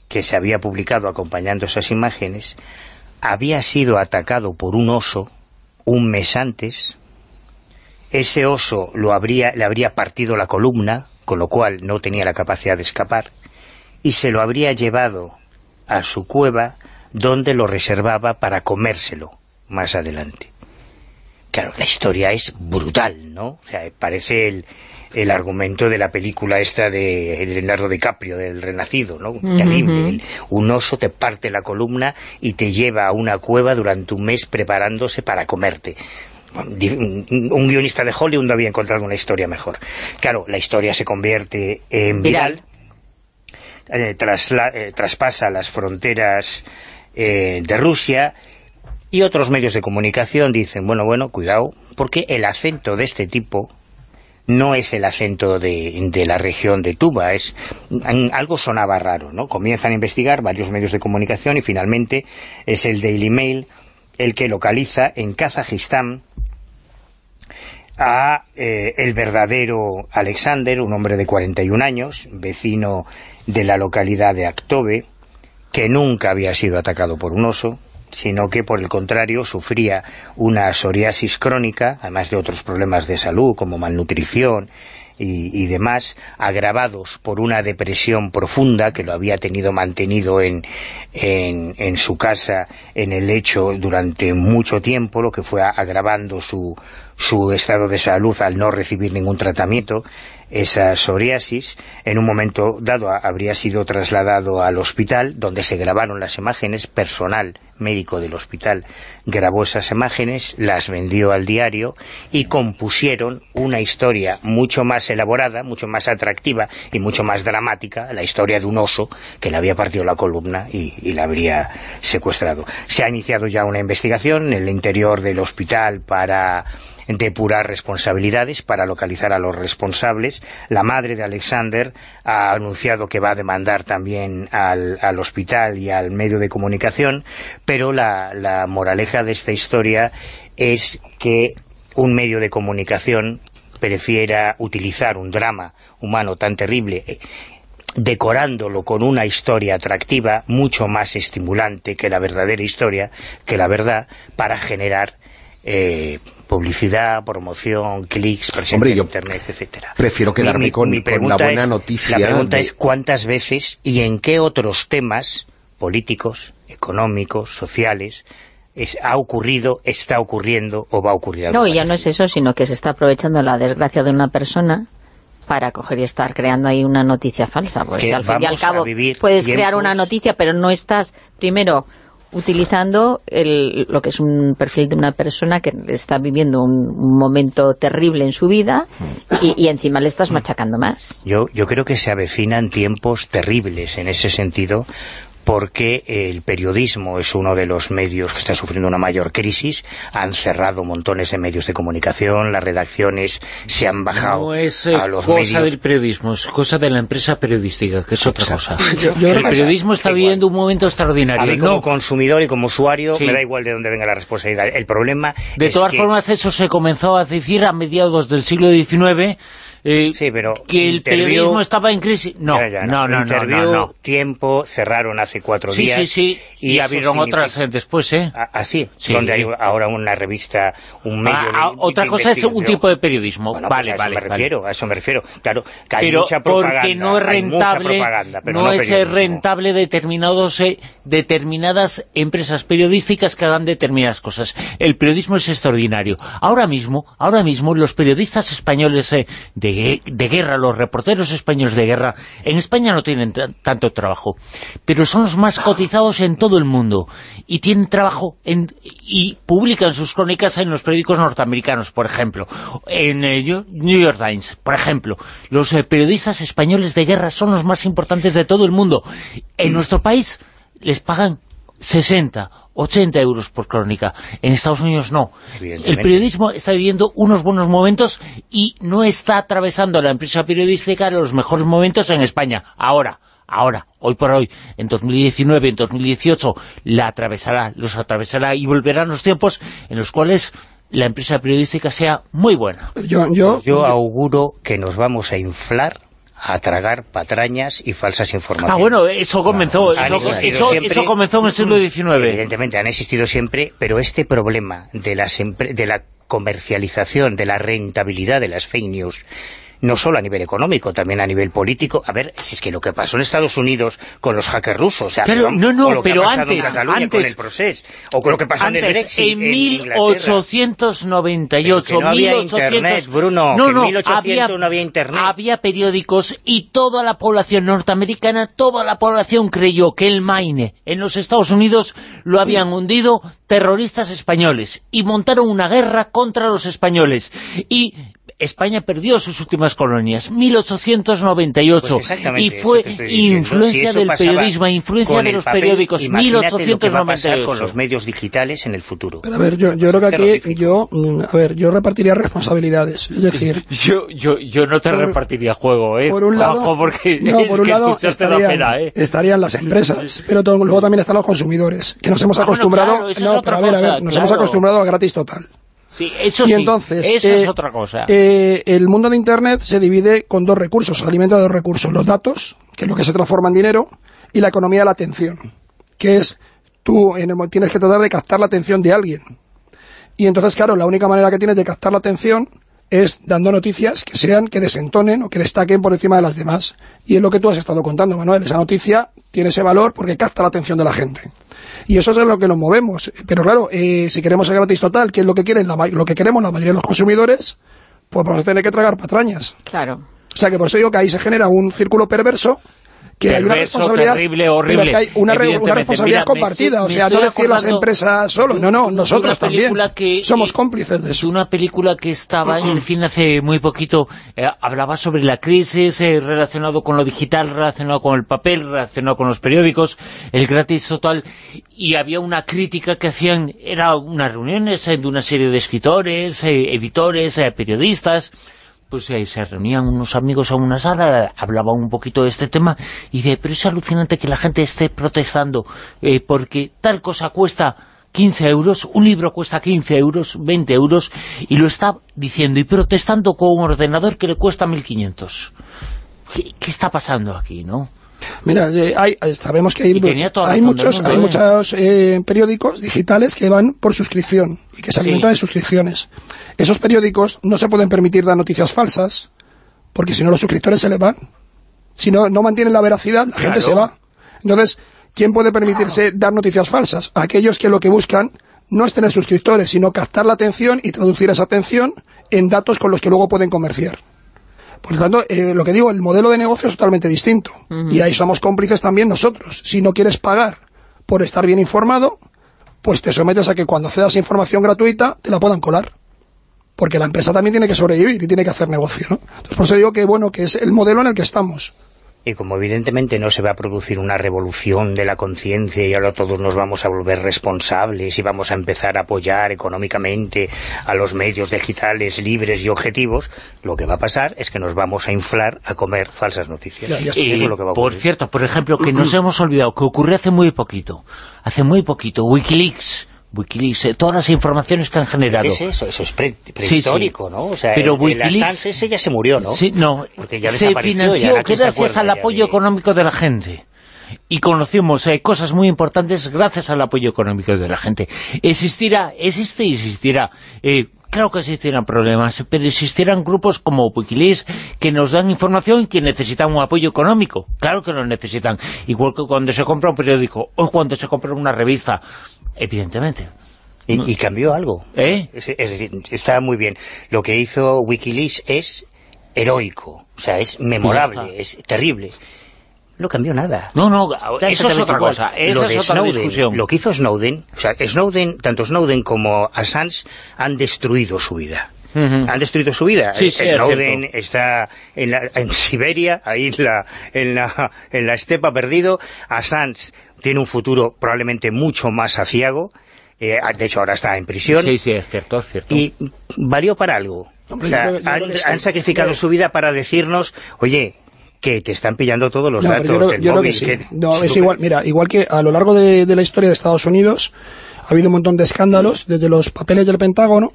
que se había publicado acompañando esas imágenes, había sido atacado por un oso un mes antes, ese oso lo habría, le habría partido la columna, con lo cual no tenía la capacidad de escapar, y se lo habría llevado a su cueva donde lo reservaba para comérselo más adelante. Claro, la historia es brutal, ¿no? O sea, parece el, el argumento de la película esta de Leonardo DiCaprio, del Renacido, ¿no? Terrible. Un oso te parte la columna y te lleva a una cueva durante un mes preparándose para comerte. Un un guionista de Hollywood no había encontrado una historia mejor. Claro, la historia se convierte en Viral. viral, eh, trasla- eh, traspasa las fronteras eh, de Rusia y otros medios de comunicación dicen, bueno, bueno, cuidado, porque el acento de este tipo no es el acento de, de la región de Tuba, es en- algo sonaba raro, ¿no? Comienzan a investigar varios medios de comunicación y finalmente es el Daily Mail el que localiza en Kazajistán a eh, el verdadero Alexander, un hombre de 41 años, vecino de la localidad de Aktobe, que nunca había sido atacado por un oso, sino que por el contrario sufría una psoriasis crónica, además de otros problemas de salud como malnutrición y, y demás, agravados por una depresión profunda que lo había tenido mantenido en, en, en su casa, en el lecho durante mucho tiempo, lo que fue agravando su, su estado de salud al no recibir ningún tratamiento. Esa psoriasis. En un momento dado habría sido trasladado al hospital, donde se grabaron las imágenes, personal médico del hospital grabó esas imágenes, las vendió al diario y compusieron una historia mucho más elaborada, mucho más atractiva y mucho más dramática, la historia de un oso que le había partido la columna y, y la habría secuestrado. Se ha iniciado ya una investigación en el interior del hospital para depurar responsabilidades para localizar a los responsables. La madre de Alexander ha anunciado que va a demandar también al, al hospital y al medio de comunicación, pero la, moraleja de esta historia es que un medio de comunicación prefiera utilizar un drama humano tan terrible eh, decorándolo con una historia atractiva mucho más estimulante que la verdadera historia, que la verdad, para generar eh, publicidad, promoción, clics, presencia en internet, etcétera. Prefiero quedarme Mi- con, mi con la pregunta buena es- noticia. La pregunta de- es cuántas veces y en qué otros temas políticos, económicos, sociales, es- ha ocurrido, está ocurriendo o va a ocurrir algo No, y ya no es eso, sino que se está aprovechando la desgracia de una persona para coger y estar creando ahí una noticia falsa. Pues Que si al fin y al cabo vivir puedes crear una noticia, pero no estás, primero, utilizando el- lo que es un perfil de una persona que está viviendo un, momento terrible en su vida y, y encima le estás machacando más. Yo, yo creo que se avecinan tiempos terribles en ese sentido porque el periodismo es uno de los medios que está sufriendo una mayor crisis, han cerrado montones de medios de comunicación, las redacciones se han bajado No es eh, a los cosa medios. del periodismo, es cosa de la empresa periodística, que es otra cosa. Yo- yo el periodismo está Igual. viviendo un momento A extraordinario. mí como No, consumidor y como usuario Sí. me da igual de dónde venga la responsabilidad. El problema de es todas que- formas, eso se comenzó a decir a mediados del siglo XIX, eh, Sí, pero que el periodismo estaba en crisis. No, Ya, ya, no, no, no, no, no. Tiempo, cerraron hace cuatro Sí, días. sí, sí, y, eso abrieron otras eh, después, ¿eh? Ah, Así, Sí. donde hay ahora una revista, un medio Ah, ah, de, otra de cosa es un tipo de periodismo. Bueno, pues vale, a eso vale, me vale. refiero, a eso me refiero. Claro, que hay pero mucha propaganda, porque no es rentable pero no, no es rentable determinados eh, determinadas empresas periodísticas que hagan determinadas cosas el periodismo es extraordinario ahora mismo ahora mismo los periodistas españoles eh, de, de guerra los reporteros españoles de guerra en España no tienen ta- tanto trabajo pero son los más cotizados en todo el mundo y tienen trabajo en- y publican sus crónicas en los periódicos norteamericanos por ejemplo en New New York Times por ejemplo. Los eh, periodistas españoles de guerra son los más importantes de todo el mundo. En nuestro país les pagan 60, 80 euros por crónica. En Estados Unidos no. El periodismo está viviendo unos buenos momentos y no está atravesando la empresa periodística los mejores momentos en España. Ahora, ahora, hoy por hoy, en 2019, en 2018, la atravesará, los atravesará y volverán los tiempos en los cuales la empresa periodística sea muy buena. Yo, yo, Yo auguro que nos vamos a inflar a tragar patrañas y falsas informaciones. Ah, bueno, eso comenzó, Han eso, eso- siempre- eso comenzó en el siglo XIX. Evidentemente, han existido siempre, pero este problema de, las de la comercialización, de la rentabilidad de las fake news, no solo a nivel económico, también a nivel político. A ver, si es que lo que pasó en Estados Unidos con los hackers rusos, o sea, Claro, perdón, no, no, que pero ha en antes, Cataluña antes- con el proceso, o con lo que pasó en el Antes, Brexit en Inglaterra. 1898, Pero que no había 1800, internet, Bruno, no, que en no, 1800 no había internet. Había periódicos y toda la población norteamericana, toda la población creyó que el Maine en los Estados Unidos lo habían hundido terroristas españoles y montaron una guerra contra los españoles y España perdió sus últimas colonias, 1898, Pues exactamente y fue diciendo. influencia Si del pasaba periodismo, influencia de los papel, periódicos, imagínate lo que va a pasar 1898. con los medios digitales en el futuro. pero a ver, yo, yo creo que aquí, yo, mm, a ver, yo repartiría responsabilidades. Es decir, Yo, yo, yo no te Por- repartiría juego, ¿eh? por un lado, Ojo, porque no, es por un que lado escuchaste la estarían, pena, ¿eh? estarían las empresas, pero todo- luego también están los consumidores, que nos hemos Ah, bueno, acostumbrado, claro, no, pero a ver, a ver, nos claro. hemos acostumbrado al gratis total. Sí, eso y sí, entonces, eso eh, es otra cosa. eh, el mundo de Internet se divide con dos recursos, se alimenta de dos recursos, los datos, que es lo que se transforma en dinero, y la economía de la atención, que es tú en el tienes que tratar de captar la atención de alguien. Y entonces, claro, la única manera que tienes de captar la atención es dando noticias que sean, que desentonen o que destaquen por encima de las demás. Y es lo que tú has estado contando, Manuel. Esa noticia tiene ese valor porque capta la atención de la gente. Y eso es en lo que nos movemos. Pero claro, eh, si queremos el gratis total, que es lo que quieren la lo que queremos la mayoría de los consumidores, pues vamos a tener que tragar patrañas. Claro. O sea que por eso digo que ahí se genera un círculo perverso que hay una responsabilidad terrible, horrible. pero que hay una, una responsabilidad Mira, compartida, o sea, no decir las empresas solo, no, no, nosotros también que, somos eh, cómplices de eso. una película que estaba en el cine hace muy poquito, eh, hablaba sobre la crisis eh, relacionado con lo digital, relacionado con el papel, relacionado con los periódicos, el gratis total, y había una crítica que hacían, era unas reuniones eh, de una serie de escritores, eh, editores, periodistas, pues eh, se reunían unos amigos a una sala, hablaban un poquito de este tema, y de, pero es alucinante que la gente esté protestando, eh, porque tal cosa cuesta 15 euros, un libro cuesta 15 euros, 20 euros, y lo está diciendo y protestando con un ordenador que le cuesta 1.500. ¿Qué, qué está pasando aquí, no? Mira, eh, hay, eh, sabemos que hay, hay muchos, hay ¿eh? muchos eh, periódicos digitales que van por suscripción y que se Sí. alimentan de suscripciones. Esos periódicos no se pueden permitir dar noticias falsas porque si no los suscriptores se les van. Si no, no mantienen la veracidad, la gente se va. Entonces, ¿quién puede permitirse dar noticias falsas? Aquellos que lo que buscan no es tener suscriptores, sino captar la atención y traducir esa atención en datos con los que luego pueden comerciar. Por lo tanto, eh, lo que digo, el modelo de negocio es totalmente distinto. Y ahí somos cómplices también nosotros. Si no quieres pagar por estar bien informado, pues te sometes a que cuando accedas a información gratuita te la puedan colar. Porque la empresa también tiene que sobrevivir y tiene que hacer negocio, ¿no? Entonces, por eso digo que, bueno, que es el modelo en el que estamos. Y como evidentemente no se va a producir una revolución de la conciencia y ahora todos nos vamos a volver responsables y vamos a empezar a apoyar económicamente a los medios digitales libres y objetivos, lo que va a pasar es que nos vamos a inflar a comer falsas noticias. Ya, ya está. Eso es lo que va a por cierto, por ejemplo, que nos hemos olvidado, que ocurrió hace muy poquito, hace muy poquito, Wikileaks, Wikileaks, eh, todas las informaciones que han generado. Es eso, eso es pre- prehistórico, ¿no? O sea, Pero el, Wikileaks- ese ya se murió, ¿no? Sí, no, Porque ya se ya financió gracias acuerda al apoyo de- económico de la gente. Y conocimos eh, cosas muy importantes gracias al apoyo económico de la gente. Existirá, existe y existirá. Eh, claro que existirán problemas, pero existirán grupos como Wikileaks que nos dan información y que necesitan un apoyo económico. Claro que lo necesitan. Igual que cuando se compra un periódico o cuando se compra una revista. Evidentemente. Y, y cambió algo. ¿Eh? Es, es decir, está muy bien. Lo que hizo Wikileaks es heroico, o sea, es memorable, es terrible. No cambió nada. No, no, eso es otra igual. cosa. Lo Esa de es otra Snowden, discusión. Lo que hizo Snowden, o sea, Snowden, tanto Snowden como Assange han destruido su vida. Han destruido su vida. Sí, sí, Snowden está en, la- en Siberia, ahí en la, en, la, en la estepa perdido. Assange tiene un futuro probablemente mucho más aciago. Eh, de hecho, ahora está en prisión. Sí, sí, es cierto, es cierto. Y valió para algo. Hombre, o sea, yo creo- yo creo han, que sí. han sacrificado Yo- su vida para decirnos, oye, que te están pillando todos los No, datos pero yo creo, del yo creo que sí. que- No, si es igual, mira, igual que a lo largo de, de la historia de Estados Unidos ha habido un montón de escándalos, desde los papeles del Pentágono,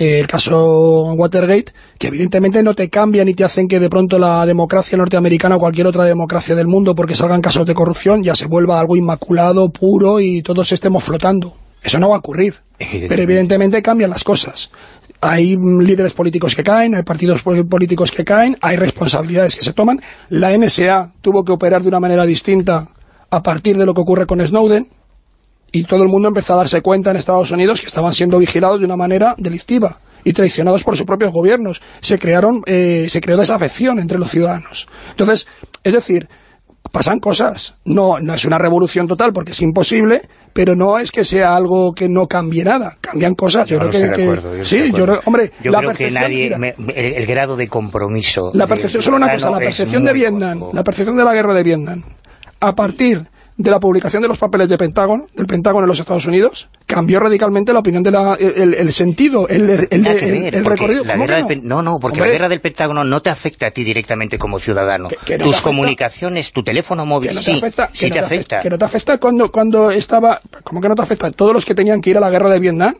el caso Watergate, que evidentemente no te cambian ni te hacen que de pronto la democracia norteamericana o cualquier otra democracia del mundo, porque salgan casos de corrupción, ya se vuelva algo inmaculado, puro y todos estemos flotando. Eso no va a ocurrir. Pero evidentemente cambian las cosas. Hay líderes políticos que caen, hay partidos pol- políticos que caen, hay responsabilidades que se toman. La NSA tuvo que operar de una manera distinta a partir de lo que ocurre con Snowden y todo el mundo empezó a darse cuenta en Estados Unidos que estaban siendo vigilados de una manera delictiva y traicionados por sus propios gobiernos. Se crearon, eh, se creó desafección entre los ciudadanos. Entonces, es decir, pasan cosas. No, no es una revolución total porque es imposible, pero no es que sea algo que no cambie nada. Cambian cosas. Yo, Yo no creo que, acuerdo, yo sí, yo creo- hombre, Yo la creo que nadie... mira, me- el, el grado de compromiso... la percepción, solo una cosa, la percepción de Vietnam, poco. la percepción de la guerra de Vietnam, a partir de la publicación de los papeles de Pentágono, del Pentágono en los Estados Unidos, cambió radicalmente la opinión de la, el, el sentido, el, el, el- ver, recorrido. la ¿Cómo guerra que del no? No, porque Hombre, la guerra del Pentágono no te afecta a ti directamente como ciudadano. Que- que no Tus comunicaciones, tu teléfono móvil, no sí, te afecta, sí te afecta. Que no te afecta cuando, cuando estaba... ¿Cómo que no te afecta? Todos los que tenían que ir a la guerra de Vietnam.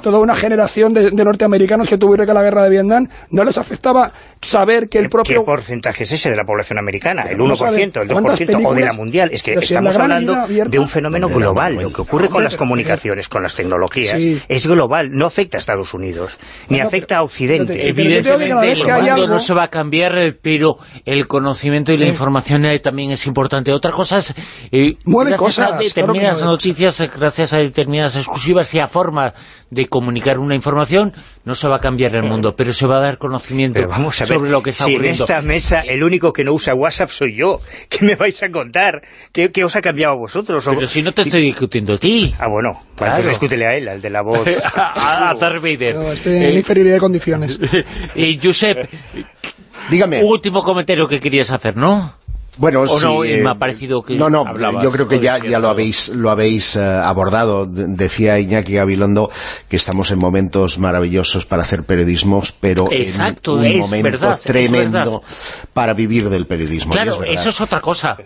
Toda una generación de, de norteamericanos que tuvieron que la guerra de Vietnam, no les afectaba saber que el propio... ¿Qué porcentaje es ese de la población americana? ¿El Vamos a 1%, ver, el 2% ¿cuántas o de la mundial? Es que estamos hablando abierta- de un fenómeno global. Lo que ocurre con las comunicaciones, con las tecnologías, Sí. es global, no afecta a Estados Unidos, ni afecta a Occidente. pero Evidentemente el mundo algo- no se va a cambiar, eh, pero el conocimiento y la información eh, también es importante. Otra cosa es, eh, Mueve gracias cosas, a determinadas noticias, eh, gracias a determinadas exclusivas y a forma de de comunicar una información, no se va a cambiar el mundo, pero se va a dar conocimiento Pero vamos a ver, sobre lo que está si en ocurriendo. esta mesa el único que no usa WhatsApp soy yo, ¿qué me vais a contar? ¿Qué, qué os ha cambiado a vosotros? Pero si no te estoy discutiendo a ti. Ah, bueno, pues Claro. entonces discútele a él, al de la voz. a, a Darth Vader. No, estoy en Eh, inferioridad de condiciones. eh, Josep, Dígame. último comentario que querías hacer, ¿no? Bueno, sí, no, eh, me ha parecido que No, no, hablabas, yo creo que ya, ya lo habéis, lo habéis eh, abordado. De- Decía Iñaki Gabilondo que estamos en momentos maravillosos para hacer periodismo, pero Exacto, en un es momento verdad, tremendo para vivir del periodismo. Claro, es eso es otra cosa.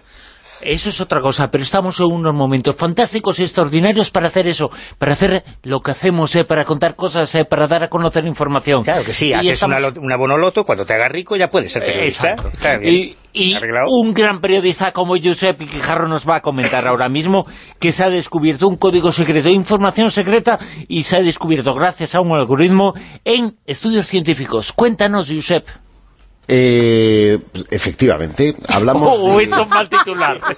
Eso es otra cosa, pero estamos en unos momentos fantásticos y extraordinarios para hacer eso, para hacer lo que hacemos, eh, para contar cosas, eh, para dar a conocer información. Claro que sí, Y haces estamos- una, una bonoloto, cuando te hagas rico ya puedes ser periodista. Exacto. Está bien. Y, y un gran periodista como Josep Quijarro nos va a comentar ahora mismo que se ha descubierto un código secreto, información secreta, y se ha descubierto gracias a un algoritmo en estudios científicos. Cuéntanos, Josep. Eh, efectivamente, hablamos... Oh, de- mal titular.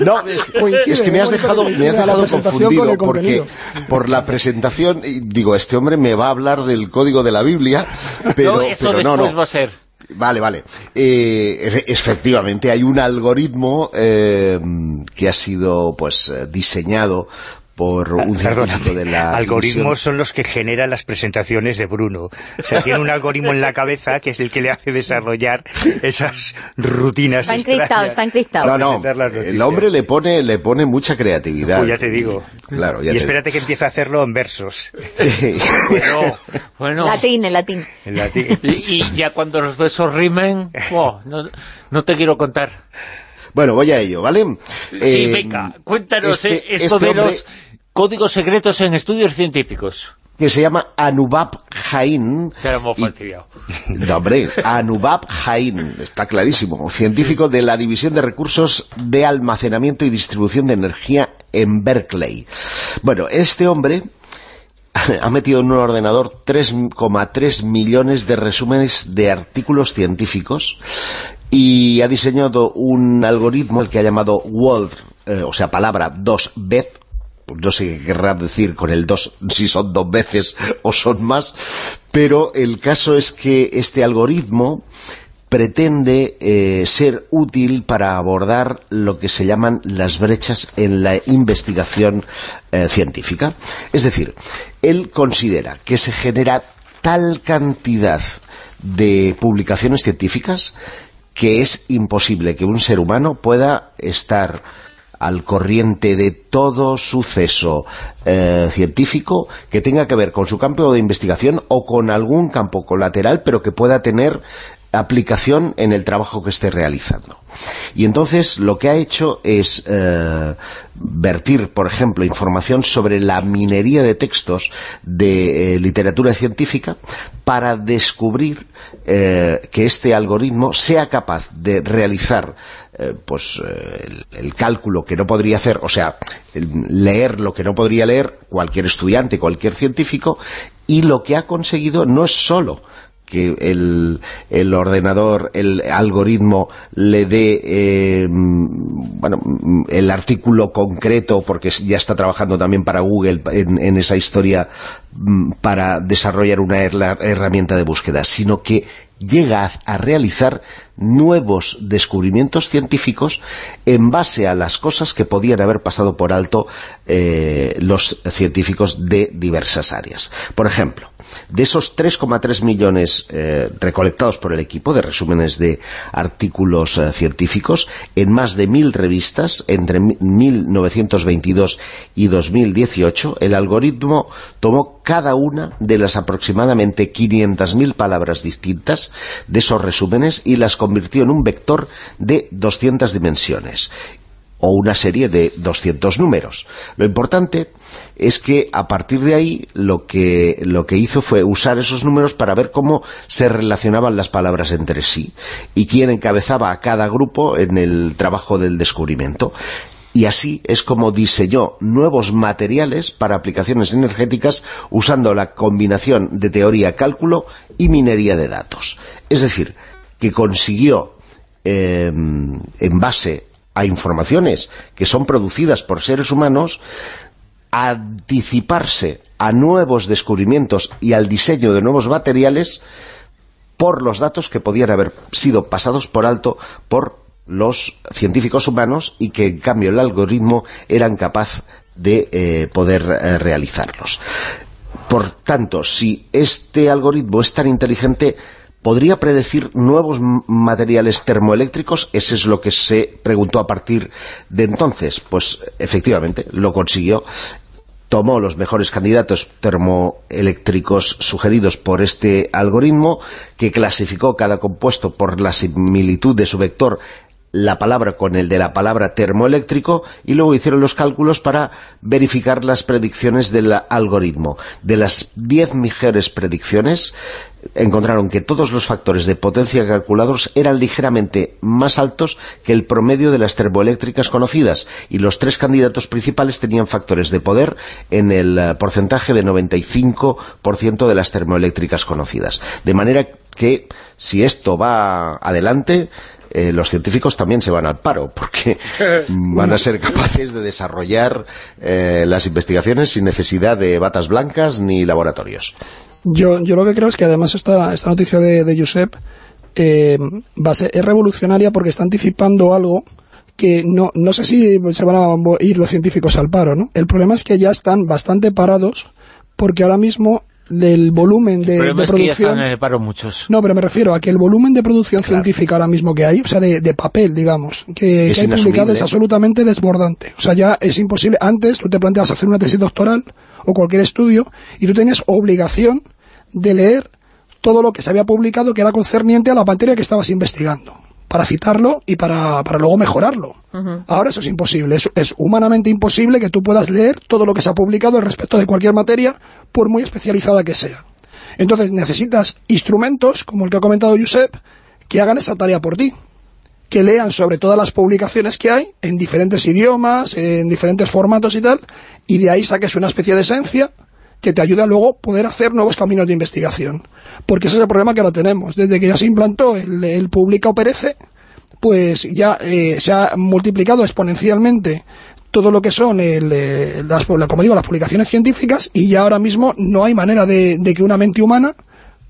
No, es, Coincide, es que me has dejado, me has dejado con confundido porque por la presentación, digo, este hombre me va a hablar del código de la Biblia, pero, no, eso pero después no. va a ser. Vale, vale. Eh, efe- efectivamente, hay un algoritmo eh, que ha sido pues diseñado por un Perdóname, científico de la algoritmos son los que generan las presentaciones de Bruno. O sea, tiene un algoritmo en la cabeza que es el que le hace desarrollar esas rutinas Está encriptado, está encriptado. No, no, el hombre le pone, le pone mucha creatividad. Pues ya te digo. Claro, ya y te espérate que empiece a hacerlo en versos. digo. Bueno, bueno. Latín, en latín. En latín. Y, y ya cuando los besos rimen, oh, no, no te quiero contar. bueno, voy a ello, ¿vale? Sí, Eh, venga, cuéntanos este- eh, esto este de hombre- los códigos secretos en estudios científicos. que se llama Anubab Jain. Lo hemos Y-. No, hombre, Anubab Jain, está clarísimo, científico de la División de Recursos de Almacenamiento y Distribución de Energía en Berkeley. Bueno, este hombre ha metido en un ordenador 3,3 millones de resúmenes de artículos científicos y ha diseñado un algoritmo, el que ha llamado word, eh, o sea, palabra dos veces, no sé qué querrá decir con el dos, si son dos veces o son más, pero el caso es que este algoritmo pretende eh, ser útil para abordar lo que se llaman las brechas en la investigación eh, científica. Es decir, él considera que se genera tal cantidad de publicaciones científicas que es imposible que un ser humano pueda estar al corriente de todo suceso eh, científico que tenga que ver con su campo de investigación o con algún campo colateral, pero que pueda tener aplicación en el trabajo que esté realizando. Y entonces lo que ha hecho es eh, vertir, por ejemplo, información sobre la minería de textos de eh, literatura científica para descubrir eh, que este algoritmo sea capaz de realizar eh, pues eh, el, cálculo que no podría hacer, o sea, leer lo que no podría leer cualquier estudiante, cualquier científico, y lo que ha conseguido no es solo que el, el ordenador, el algoritmo le dé eh, bueno, el artículo concreto, porque ya está trabajando también para Google en, en esa historia mm, para desarrollar una herramienta de búsqueda, sino que llega a, realizar nuevos descubrimientos científicos en base a las cosas que podían haber pasado por alto eh, los científicos de diversas áreas. Por ejemplo, de esos 3,3 millones eh, recolectados por el equipo de resúmenes de artículos eh, científicos en más de mil revistas entre mi- 1922 y 2018, el algoritmo tomó cada una de las aproximadamente 500.000 palabras distintas de esos resúmenes y las convirtió en un vector de 200 dimensiones o una serie de 200 números. Lo importante es que a partir de ahí lo que, lo que hizo fue usar esos números para ver cómo se relacionaban las palabras entre sí y quién encabezaba a cada grupo en el trabajo del descubrimiento. Y así es como diseñó nuevos materiales para aplicaciones energéticas usando la combinación de teoría-cálculo y minería de datos. Es decir, que consiguió, eh, en base a informaciones que son producidas por seres humanos, anticiparse a nuevos descubrimientos y al diseño de nuevos materiales por los datos que podían haber sido pasados por alto por los científicos humanos y que en cambio el algoritmo eran capaz de eh, poder eh, realizarlos. Por tanto, si este algoritmo es tan inteligente, ¿podría predecir nuevos materiales termoeléctricos? Ese es lo que se preguntó a partir de entonces. Pues efectivamente, lo consiguió tomó los mejores candidatos termoeléctricos sugeridos por este algoritmo, que clasificó cada compuesto por la similitud de su vector la palabra con el de la palabra termoeléctrico y luego hicieron los cálculos para verificar las predicciones del algoritmo. De las 10 mejores predicciones, encontraron que todos los factores de potencia calculados eran ligeramente más altos que el promedio de las termoeléctricas conocidas y los tres candidatos principales tenían factores de poder en el eh, porcentaje de 95% de las termoeléctricas conocidas. De manera que si esto va adelante, eh, los científicos también se van al paro, porque van a ser capaces de desarrollar eh, las investigaciones sin necesidad de batas blancas ni laboratorios. Yo, yo lo que creo es que además esta, esta noticia de, de Josep eh, va a ser, es revolucionaria porque está anticipando algo que no, no sé si se van a ir los científicos al paro, ¿no? El problema es que ya están bastante parados porque ahora mismo del volumen de, de producción... Que ya paro muchos. No, pero me refiero a que el volumen de producción científica ahora mismo que hay, o sea, de, de papel, digamos, que, que hay publicado es absolutamente desbordante. O sea, ya es imposible. Antes tú te planteas hacer una tesis doctoral o cualquier estudio y tú tenías obligación de leer todo lo que se había publicado que era concerniente a la materia que estabas investigando para citarlo y para, para luego mejorarlo. Ahora eso es imposible, es, es, humanamente imposible que tú puedas leer todo lo que se ha publicado al respecto de cualquier materia, por muy especializada que sea. Entonces necesitas instrumentos, como el que ha comentado Josep, que hagan esa tarea por ti, que lean sobre todas las publicaciones que hay, en diferentes idiomas, en diferentes formatos y tal, y de ahí saques una especie de esencia que te ayuda luego poder hacer nuevos caminos de investigación. Porque ese es el problema que ahora tenemos. Desde que ya se implantó el, el publica o perece, pues ya eh, se ha multiplicado exponencialmente todo lo que son eh, las, como digo, las publicaciones científicas y ya ahora mismo no hay manera de que una mente humana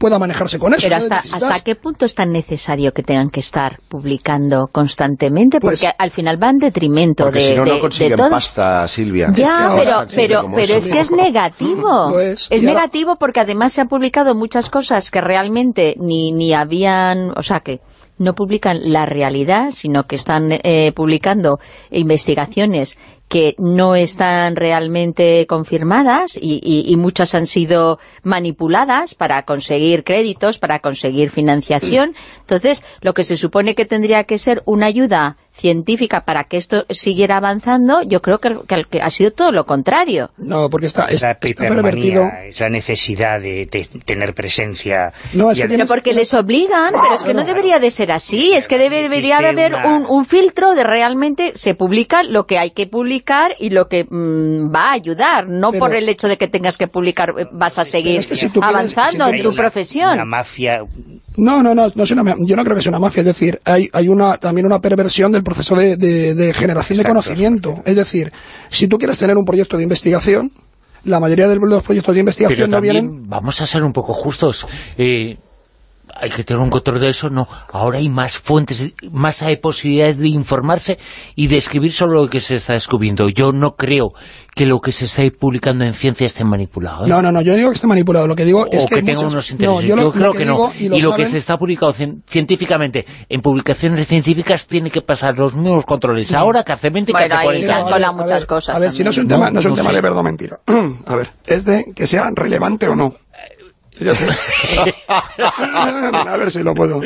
pueda manejarse con eso. Pero hasta, hasta qué punto es tan necesario que tengan que estar publicando constantemente, porque pues, al final va en detrimento porque de, si no, no de, consiguen de todo. pasta, Silvia. Ya, es que pero, pero, pero es que es negativo. es, es negativo porque además se han publicado muchas cosas que realmente ni, ni habían, o sea que no publican la realidad, sino que están eh, publicando investigaciones que no están realmente confirmadas y, y- y muchas han sido manipuladas para conseguir créditos, para conseguir financiación. Entonces, lo que se supone que tendría que ser una ayuda científica para que esto siguiera avanzando, yo creo que, que- que ha sido todo lo contrario. No, porque está, es- la está pervertido. hipermanía, es la necesidad de, de tener presencia. No, es que tienes- porque les obligan, pero es que no debería de ser así, es que debe- debería de haber una- un, un filtro de realmente se publica lo que hay que publicar y lo que mm, va a ayudar, no Pero- por el hecho de que tengas que publicar eh, vas a seguir es que si tú quieres- avanzando si en tu una- profesión. Una mafia No, no, no, no es una, yo no creo que sea una mafia, es decir, hay, hay una, también una perversión del proceso de, de- de generación Exacto. de conocimiento. Es decir, si tú quieres tener un proyecto de investigación, la mayoría de los proyectos de Pero investigación no vienen... vamos a ser un poco justos, eh, hay que tener un control de eso, no. Ahora hay más fuentes, más hay posibilidades de informarse y de escribir sobre lo que se está descubriendo. Yo no creo que lo que se está publicando en ciencia esté manipulado. ¿eh? No, no, no, yo no digo que esté manipulado, lo que digo es o que, hay tenga muchas- unos no, intereses. yo yo, lo- creo lo que, no. Y, lo lo, que se está publicado cien- científicamente en publicaciones científicas tiene que pasar los mismos controles ahora que hace 20 que Bueno, hace ahí 40 se han a ver, colado a muchas ver, cosas A ver, si no es un tema, no es un No, tema sé. de verdad o mentira. a ver, es de que sea relevante o no. A ver si lo puedo.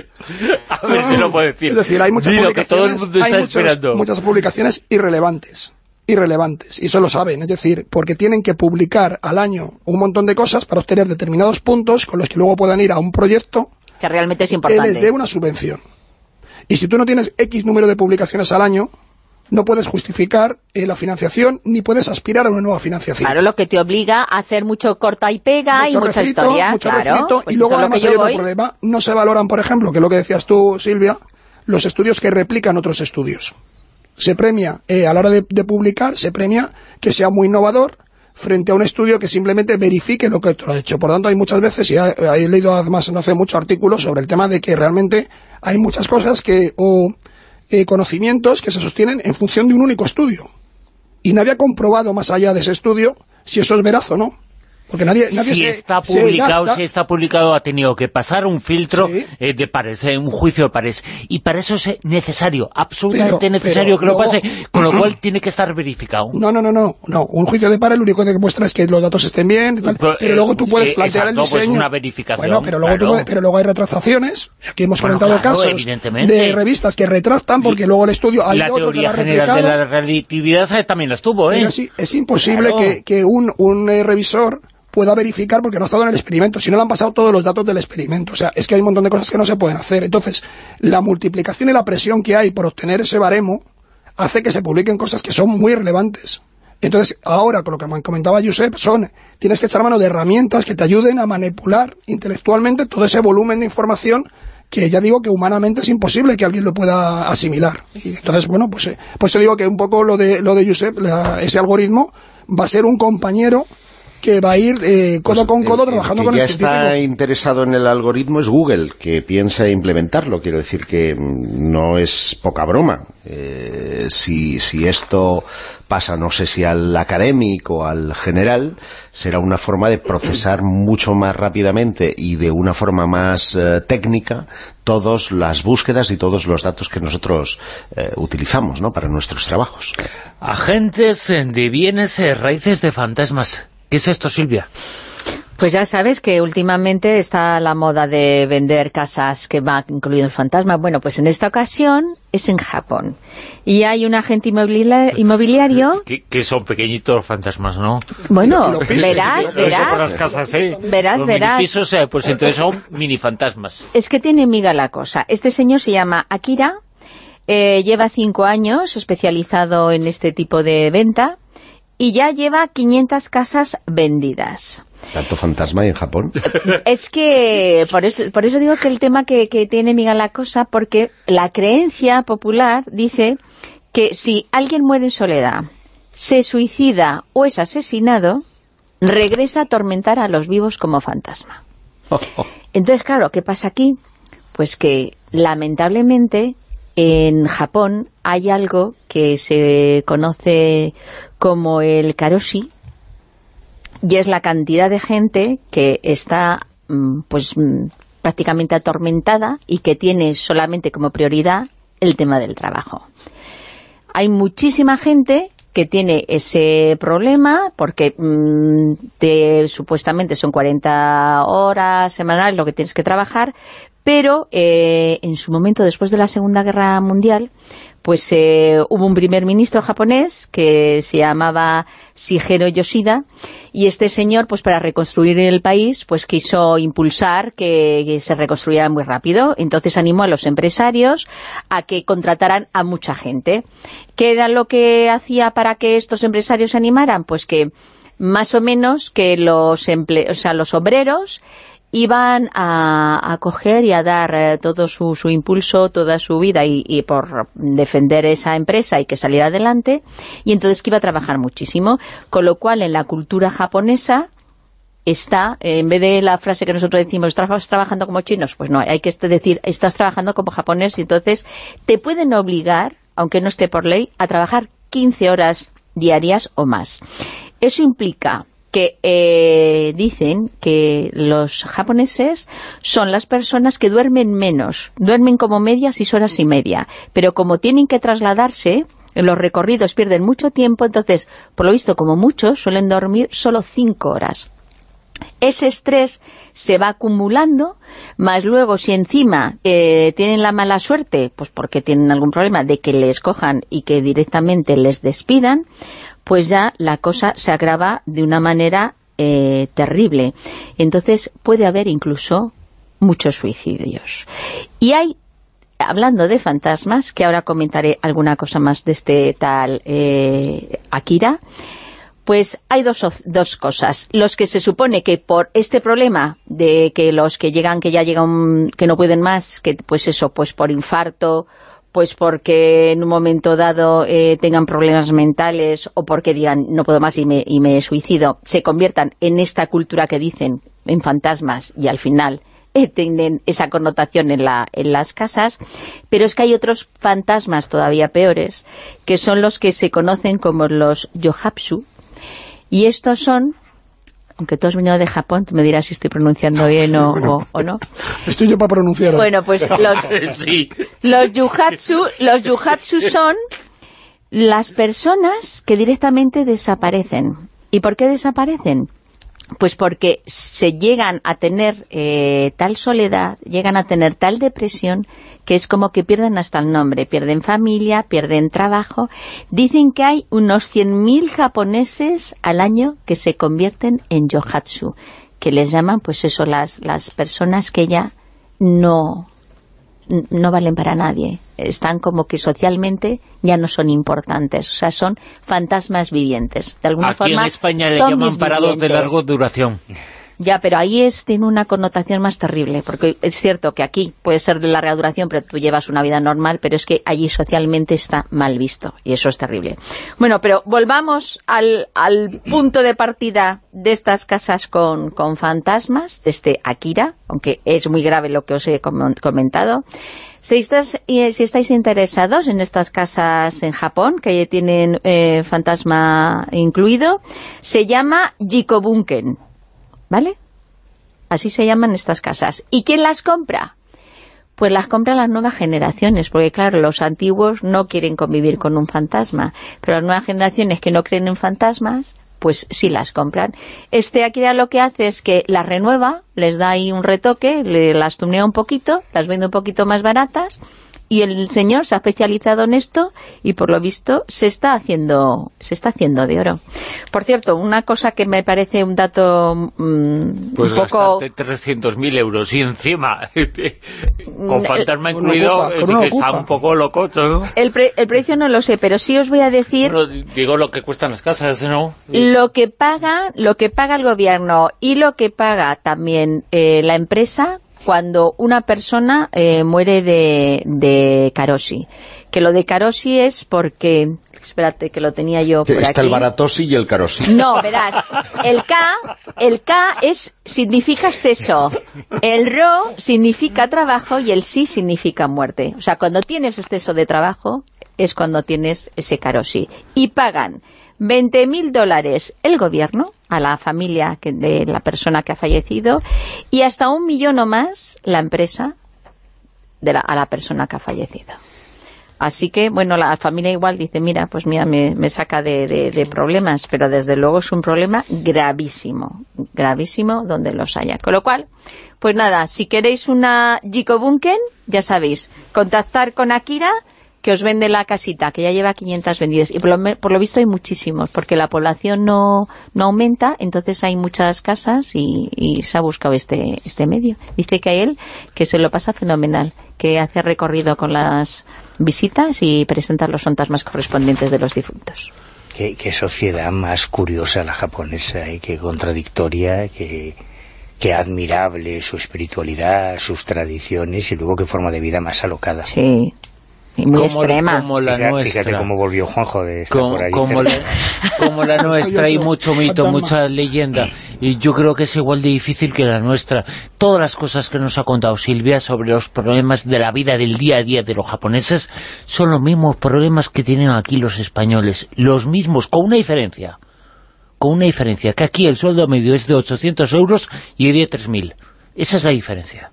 A ver si lo puedo decir. Es decir, hay muchas Di lo que todo el publicaciones, mundo está hay muchos- esperando. muchas publicaciones irrelevantes. Irrelevantes. Y eso lo saben. Es decir, porque tienen que publicar al año un montón de cosas para obtener determinados puntos con los que luego puedan ir a un proyecto que realmente es que les importante. dé una subvención. Y si tú no tienes X número de publicaciones al año, no puedes justificar eh, la financiación ni puedes aspirar a una nueva financiación. Claro, lo que te obliga a hacer mucho corta y pega y Mucho mucha refrito, historia. mucho claro, refrito, pues y luego además hay otro problema, no se valoran, por ejemplo, que es lo que decías tú, Silvia, los estudios que replican otros estudios. Se premia, eh, a la hora de, de publicar, se premia que sea muy innovador, frente a un estudio que simplemente verifique lo que otro ha hecho. Por lo tanto, hay muchas veces, y he, leído además no hace muchos artículos sobre el tema de que realmente hay muchas cosas que, o eh, conocimientos que se sostienen en función de un único estudio. Y nadie ha comprobado más allá de ese estudio si eso es veraz o no. Porque nadie, nadie si está publicado, si está publicado ha tenido que pasar un filtro eh, de pares, eh, un juicio de pares. Y para eso es necesario, absolutamente necesario que lo pase, con lo cual tiene que estar verificado. No, no, no, no, no. Un juicio de pares lo único que demuestra es que los datos estén bien, pero, eh, luego tú puedes plantear el pues diseño. Pues una verificación, bueno, pero luego, pero luego hay retractaciones. Aquí hemos comentado casos de revistas que retractan porque luego el estudio... la teoría general de la relatividad también la estuvo, ¿eh? sí, es imposible que, que un, un revisor pueda verificar porque no ha estado en el experimento, si no le han pasado todos los datos del experimento. O sea, es que hay un montón de cosas que no se pueden hacer. Entonces, la multiplicación y la presión que hay por obtener ese baremo hace que se publiquen cosas que son muy relevantes. Entonces, ahora, con lo que me comentaba Josep, son, tienes que echar mano de herramientas que te ayuden a manipular intelectualmente todo ese volumen de información que ya digo que humanamente es imposible que alguien lo pueda asimilar. Y entonces, bueno, pues, eh, pues yo digo que un poco lo de, lo de Josep, ese algoritmo, va a ser un compañero que va a ir eh, codo pues con codo trabajando con el ya está interesado en el algoritmo es Google, que piensa implementarlo. Quiero decir que mm, no es poca broma. Eh, si, si esto pasa, no sé si al académico o al general, será una forma de procesar mucho más rápidamente y de una forma más eh, técnica todas las búsquedas y todos los datos que nosotros utilizamos ¿no? para nuestros trabajos. Agentes de bienes raíces de fantasmas. ¿Qué es esto, Silvia? Pues ya sabes que últimamente está la moda de vender casas que va incluido el fantasma. Bueno, pues en esta ocasión es en Japón. Y hay un agente inmobiliario... Que, son pequeñitos fantasmas, ¿no? Bueno, verás, verás. Verás, verás. Pisos, eh, pues entonces son mini fantasmas. Es que tiene miga la cosa. Este señor se llama Akira, eh, lleva cinco años especializado en este tipo de venta y ya lleva 500 casas vendidas. ¿Tanto fantasma en Japón? Es que, por eso, por eso digo que el tema que, tiene Miguel la cosa, porque la creencia popular dice que si alguien muere en soledad, se suicida o es asesinado, regresa a atormentar a los vivos como fantasma. Entonces, claro, ¿qué pasa aquí? Pues que, lamentablemente, en Japón hay algo que se conoce como el karoshi, y es la cantidad de gente que está mm, pues mm, prácticamente atormentada y que tiene solamente como prioridad el tema del trabajo. Hay muchísima gente que tiene ese problema porque mm, supuestamente son 40 horas semanales lo que tienes que trabajar, pero eh, en su momento, después de la Segunda Guerra Mundial, pues eh, hubo un primer ministro japonés que se llamaba Shigeru Yoshida y este señor, pues para reconstruir el país, pues quiso impulsar que, se reconstruyera muy rápido. Entonces animó a los empresarios a que contrataran a mucha gente. ¿Qué era lo que hacía para que estos empresarios se animaran? Pues que más o menos que los, o sea, los obreros iban a, coger y a dar eh, todo su, impulso, toda su vida y, por defender esa empresa y que saliera adelante, y entonces que iba a trabajar muchísimo, con lo cual en la cultura japonesa está, en vez de la frase que nosotros decimos, ¿estás trabajando como chinos? Pues no, hay que decir, estás trabajando como japonés, y entonces te pueden obligar, aunque no esté por ley, a trabajar 15 horas diarias o más. Eso implica que eh, dicen que los japoneses son las personas que duermen menos, duermen como media seis horas y media, pero como tienen que trasladarse, los recorridos pierden mucho tiempo, entonces, por lo visto, como muchos, suelen dormir solo cinco horas. Ese estrés se va acumulando, más luego si encima eh, tienen la mala suerte, pues porque tienen algún problema de que les cojan y que directamente les despidan, pues ya la cosa se agrava de una manera eh, terrible. Entonces puede haber incluso muchos suicidios. Y hay, hablando de fantasmas, que ahora comentaré alguna cosa más de este tal eh, Akira, pues hay dos, dos cosas. Los que se supone que por este problema de que los que llegan, que ya llegan, que no pueden más, que pues eso, pues por infarto, pues porque en un momento dado eh, tengan problemas mentales o porque digan no puedo más y me, y me suicido, se conviertan en esta cultura que dicen, en fantasmas, y al final eh, tienen esa connotación en, la, en las casas, pero es que hay otros fantasmas todavía peores, que son los que se conocen como los yohapsu, y estos son aunque tú has venido de Japón, tú me dirás si estoy pronunciando bien o, o- o no. Estoy yo para pronunciar. Bueno, pues los, Sí. los yuhatsu, los yuhatsu son las personas que directamente desaparecen. ¿Y por qué desaparecen? Pues porque se llegan a tener eh, tal soledad, llegan a tener tal depresión, que es como que pierden hasta el nombre, pierden familia, pierden trabajo. Dicen que hay unos 100.000 japoneses al año que se convierten en yohatsu, que les llaman, pues eso, las, las personas que ya no, no valen para nadie. Están como que socialmente ya no son importantes. O sea, son fantasmas vivientes. De alguna Aquí forma, en España le llaman parados de largo duración. Ya, pero ahí es, tiene una connotación más terrible, porque es cierto que aquí puede ser de larga duración, pero tú llevas una vida normal, pero es que allí socialmente está mal visto, y eso es terrible. Bueno, pero volvamos al, punto de partida de estas casas con, fantasmas, de este Akira, aunque es muy grave lo que os he com- comentado. Si, si estáis interesados en estas casas en Japón, que tienen eh, fantasma incluido, se llama Jikobunken. ¿Vale? Así se llaman estas casas. ¿Y quién las compra? Pues las compran las nuevas generaciones, porque claro, los antiguos no quieren convivir con un fantasma, pero las nuevas generaciones que no creen en fantasmas, pues sí las compran. Este aquí ya lo que hace es que las renueva, les da ahí un retoque, le, las tunea un poquito, las vende un poquito más baratas, y el señor se ha especializado en esto y por lo visto se está haciendo se está haciendo de oro. Por cierto, una cosa que me parece un dato mm, Pues un poco gastarte 300.000 euros y encima con Mm, fantasma una incluido, ocupa, eh, está un poco loco, ¿no? el, pre- el precio no lo sé, pero sí os voy a decir Bueno, digo lo que cuestan las casas, ¿no? lo que paga lo que paga el gobierno y lo que paga también eh, la empresa cuando una persona eh, muere de, de carosi. Que lo de carosi es porque... Espérate, que lo tenía yo por Está aquí. el baratosi y el carosi. No, verás, el K, el K es, significa exceso, el RO significa trabajo y el sí significa muerte. O sea, cuando tienes exceso de trabajo es cuando tienes ese carosi. Y pagan 20.000 dólares el gobierno a la familia que- de la persona que ha fallecido y hasta un millón o más la empresa de la- a la persona que ha fallecido. Así que, bueno, la familia igual dice, mira, pues mira, me, me saca de, de- de problemas, pero desde luego es un problema gravísimo, gravísimo donde los haya. Con lo cual, pues nada, si queréis una Jikobunken, ya sabéis, contactar con Akira, que os vende la casita, que ya lleva 500 vendidas. Y por lo, por lo visto hay muchísimos, porque la población no, no aumenta, entonces hay muchas casas y, y se ha buscado este, este medio. Dice que a él, que se lo pasa fenomenal, que hace recorrido con las visitas y presenta los fantasmas correspondientes de los difuntos. Qué, qué sociedad más curiosa la japonesa y qué contradictoria, qué, qué admirable su espiritualidad, sus tradiciones y luego qué forma de vida más alocada. Sí, y muy Como- extrema. como la Fíjate- nuestra. Fíjate cómo volvió Juanjo de estar como, por ahí. como la, como la nuestra hay mucho mito, fantasma. mucha leyenda y yo creo que es igual de difícil que la nuestra todas las cosas que nos ha contado Silvia sobre los problemas de la vida del día a día de los japoneses son los mismos problemas que tienen aquí los españoles los mismos, con una diferencia con una diferencia, que aquí el sueldo medio es de 800 euros y de 3.000 esa es la diferencia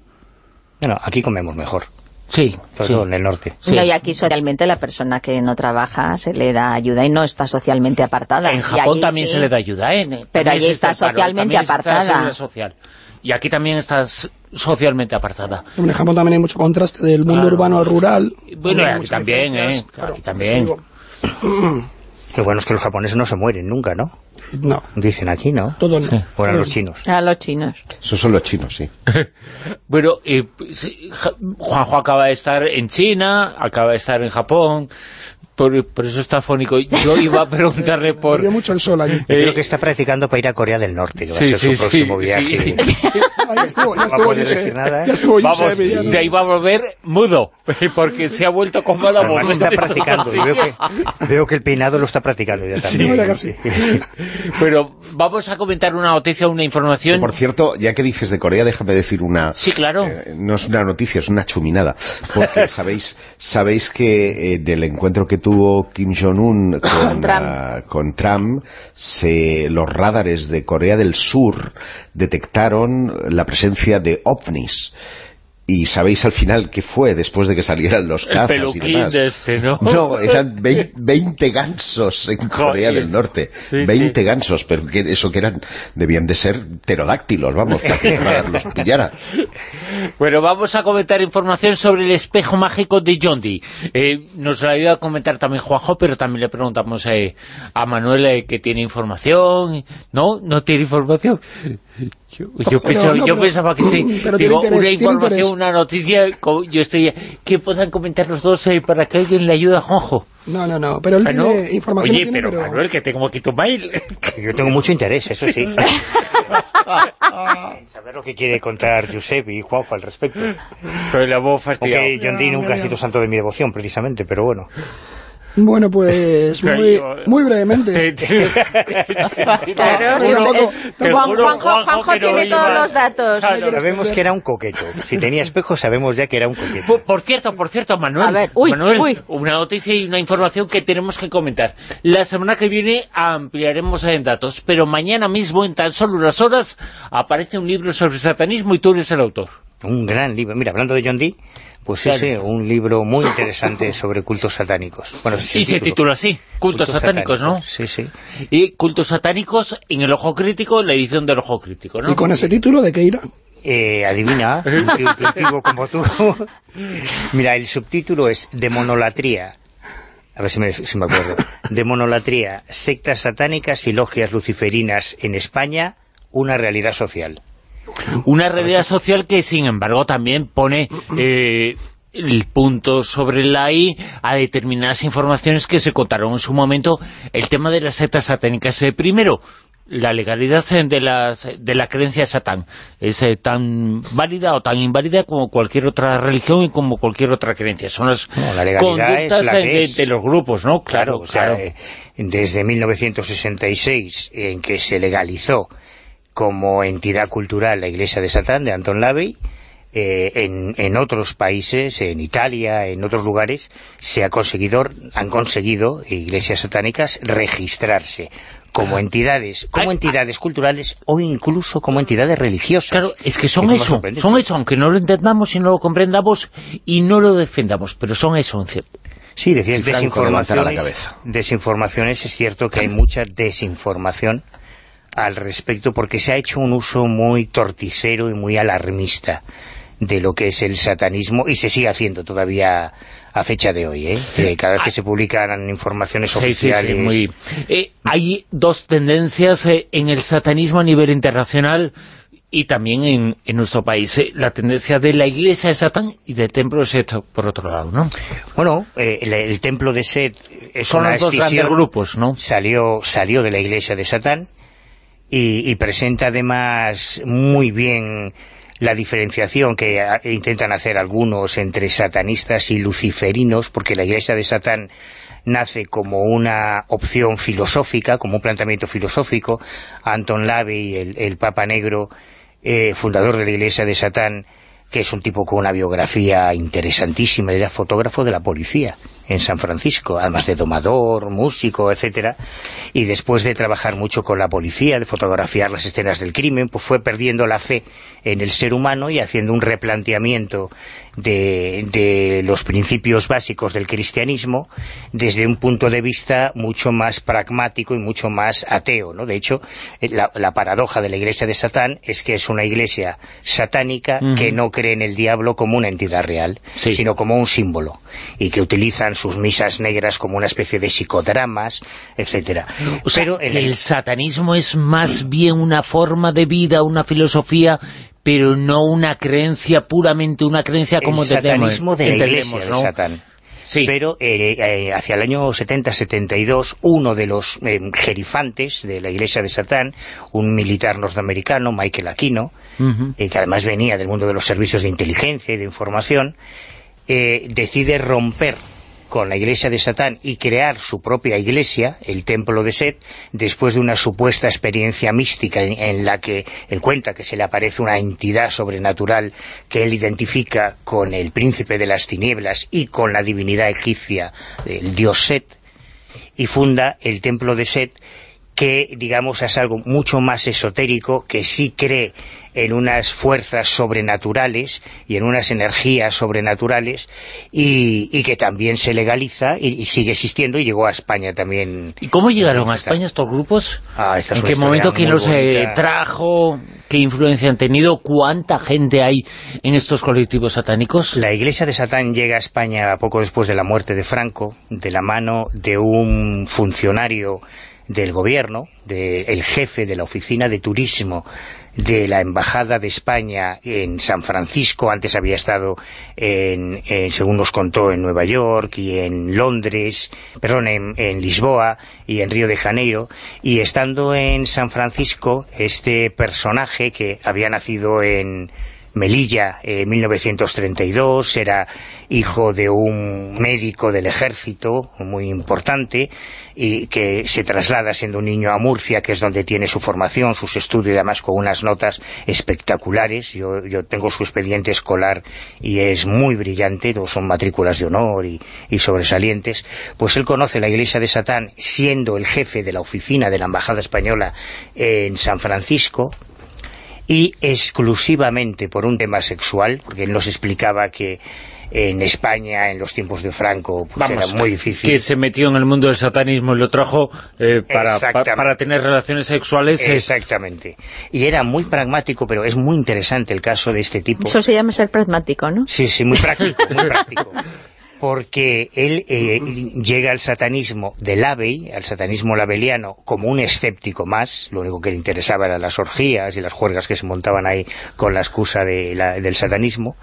Bueno, aquí comemos mejor, sí, sobre sí. todo en el norte. Sí. No, y aquí socialmente la persona que no trabaja se le da ayuda y no está socialmente apartada. En Japón allí también sí. se le da ayuda, ¿eh? Pero allí está socialmente también está la apartada. seguridad social. Y aquí también está socialmente apartada. En Japón también hay mucho contraste del mundo Claro. urbano al rural. Bueno, aquí también, ¿eh? claro, Aquí también. Lo bueno es que los japoneses no se mueren nunca, ¿no? No, Dicen aquí, ¿no? todo no. Sí. Fueran los no. chinos. A los chinos. Esos son los chinos, sí. Bueno, eh, Juanjo acaba de estar en China, acaba de estar en Japón. Por, por eso está fónico. Yo iba a preguntarle por... Mucho el sol allí. Yo creo que está practicando para ir a Corea del Norte, que va a ser su próximo viaje. sí. Ah, ya estuvo, ya No estuvo decir nada, ¿eh? Ya estuvo Vamos, ya no- de ahí va a volver mudo, porque se ha vuelto con mala voz. está practicando. y veo, que, veo que el peinado lo está practicando ya también. no, ya casi. Pero vamos a comentar una noticia, una información. Por cierto, ya que dices de Corea, déjame decir una... Sí, claro. eh, no es una noticia, es una chuminada. Porque sabéis sabéis que eh, del encuentro que tuvo Kim Jong-un con, Trump. ah, con Trump, se, los radares de Corea del Sur detectaron la presencia de ovnis. Y sabéis al final qué fue después de que salieran los el cazas y demás. de este, ¿no? No, eran vein- 20 gansos en Corea Joder. del Norte. Sí, 20 sí. gansos, pero que eso que eran, debían de ser pterodáctilos, vamos, para que los pillara. Bueno, vamos a comentar información sobre el espejo mágico de John Dee. Eh, nos lo ha ido a comentar también Juanjo, pero también le preguntamos eh, a Manuel eh, que tiene información. ¿No? ¿No tiene información? Yo, yo Pero pensaba, no, yo pero- pensaba que sí. pero Digo, interés, una información, una noticia, yo estoy... Que puedan comentar los dos eh, para que alguien le ayude a Juanjo. No, no, no. Pero él Ah, ¿no? tiene información. Oye, tiene, pero, Manuel, que tengo aquí tu mail. Yo tengo mucho interés, eso sí. Saber lo que quiere contar Josep y Juanjo al respecto. Pero la voz fastidiado. Aunque John Dee nunca ha sido santo de mi devoción, precisamente, pero bueno. Bueno, pues muy, muy brevemente. Te- te- Claro, te juro- es- te Juan- juro, Juanjo, tiene todos los datos. Claro. Sabemos que era un coqueto. Si tenía espejo, sabemos ya que era un coqueto. Por, por cierto, por cierto, Manuel, A ver, uy, Manuel, uy. una noticia y una información que tenemos que comentar. La semana que viene ampliaremos en datos, pero mañana mismo, en tan solo unas horas, aparece un libro sobre satanismo y tú eres el autor. Un gran libro. Mira, hablando de John Dee, pues Claro. ese, un libro muy interesante sobre cultos satánicos. Bueno, Y se titula así, Cultos, satánicos, ¿no? Sí, sí. Y Cultos satánicos en el Ojo Crítico, la edición del Ojo Crítico, ¿no? Y con ese título, ¿de qué irá? Eh, adivina, un como tú. Mira, el subtítulo es Demonolatría. A ver si me, si me acuerdo. Demonolatría, sectas satánicas y logias luciferinas en España, una realidad social. Una realidad social que, sin embargo, también pone eh, el punto sobre la I a determinadas informaciones que se contaron en su momento. El tema de las sectas satánicas. Eh, primero, la legalidad eh, de, las, de la creencia de Satán. Es eh, tan válida o tan inválida como cualquier otra religión y como cualquier otra creencia. Son las No, la legalidad conductas la eh, de los grupos, ¿no? Claro, Claro, o sea, claro. eh, desde 1966, en que se legalizó como entidad cultural la Iglesia de Satán, de Anton Lavey, eh, en, en otros países, en Italia, en otros lugares, se ha conseguido, han conseguido iglesias satánicas registrarse como entidades, como Ay, entidades culturales o incluso como entidades religiosas. Claro, es que son Eso son eso, aunque no lo entendamos y no lo comprendamos y no lo defendamos, pero son eso, en cierto. Sí, decías la desinformaciones. cabeza. Desinformaciones, es cierto que hay mucha desinformación al respecto porque se ha hecho un uso muy torticero y muy alarmista de lo que es el satanismo y se sigue haciendo todavía a fecha de hoy, ¿eh? Que cada vez que se publican informaciones Sí, sí, sí, oficiales... muy... Eh, hay dos tendencias eh, en el satanismo a nivel internacional y también en, en nuestro país. eh, la tendencia de la iglesia de Satán y del templo de Set, por otro lado, ¿no? Bueno, eh, el, el templo de Set es Son una los dos grandes grupos, ¿no? salió, salió de la iglesia de Satán y, y presenta además muy bien la diferenciación que intentan hacer algunos entre satanistas y luciferinos, porque la iglesia de Satán nace como una opción filosófica, como un planteamiento filosófico. Anton Lavey, el, el Papa Negro, eh, fundador de la iglesia de Satán, que es un tipo con una biografía interesantísima, era fotógrafo de la policía en San Francisco, además de domador, músico, etcétera, y después de trabajar mucho con la policía, de fotografiar las escenas del crimen, pues fue perdiendo la fe en el ser humano y haciendo un replanteamiento de, de los principios básicos del cristianismo desde un punto de vista mucho más pragmático y mucho más ateo, ¿no? De hecho, eh, la, la paradoja de la iglesia de Satán es que es una iglesia satánica que no cree en el diablo como una entidad real, Sí. sino como un símbolo, y que utilizan sus misas negras como una especie de psicodramas, etcétera. O sea, Pero en que el- el satanismo es más bien una forma de vida, una filosofía, pero no una creencia, puramente una creencia como el satanismo de la iglesia ¿no? de Satán. pero eh, eh, hacia el año 70-72 uno de los eh, gerifantes de la Iglesia de Satán, un militar norteamericano, Michael Aquino, que además venía del mundo de los servicios de inteligencia y de información, decide romper con la iglesia de Satán y crear su propia iglesia, el templo de Set, después de una supuesta experiencia mística en, la que él cuenta que se le aparece una entidad sobrenatural que él identifica con el príncipe de las tinieblas y con la divinidad egipcia, el dios Set, y funda el templo de Set que, digamos, es algo mucho más esotérico, que sí cree en unas fuerzas sobrenaturales y en unas energías sobrenaturales y, que también se legaliza y, sigue existiendo y llegó a España también. ¿Y cómo llegaron a España estos grupos? Ah, ¿En qué momento quién los eh, trajo? ¿Qué influencia han tenido? ¿Cuánta gente hay en estos colectivos satánicos? La iglesia de Satán llega a España poco después de la muerte de Franco, de la mano de un funcionario del gobierno, del jefe de la oficina de turismo de la Embajada de España en San Francisco, antes había estado, en, según nos contó, en Nueva York y en Londres, perdón, en, Lisboa y en Río de Janeiro, y estando en San Francisco, este personaje que había nacido en Melilla en 1932, era hijo de un médico del ejército muy importante y que se traslada siendo un niño a Murcia, que es donde tiene su formación, sus estudios, y además con unas notas espectaculares. Yo, yo tengo su expediente escolar y es muy brillante, son matrículas de honor y, y sobresalientes. Pues él conoce la iglesia de Satán siendo el jefe de la oficina de la Embajada Española en San Francisco, y exclusivamente por un tema sexual, porque él nos explicaba que en España, en los tiempos de Franco, pues era muy difícil. Que se metió en el mundo del satanismo y lo trajo eh, para, para, tener relaciones sexuales. Exactamente. Y era muy pragmático, pero es muy interesante el caso de este tipo. Eso se llama ser pragmático, ¿no? Sí, sí, muy práctico, muy práctico. Porque él eh, llega al satanismo del Abbey, al satanismo labeliano, como un escéptico más, lo único que le interesaba eran las orgías y las juergas que se montaban ahí con la excusa del satanismo,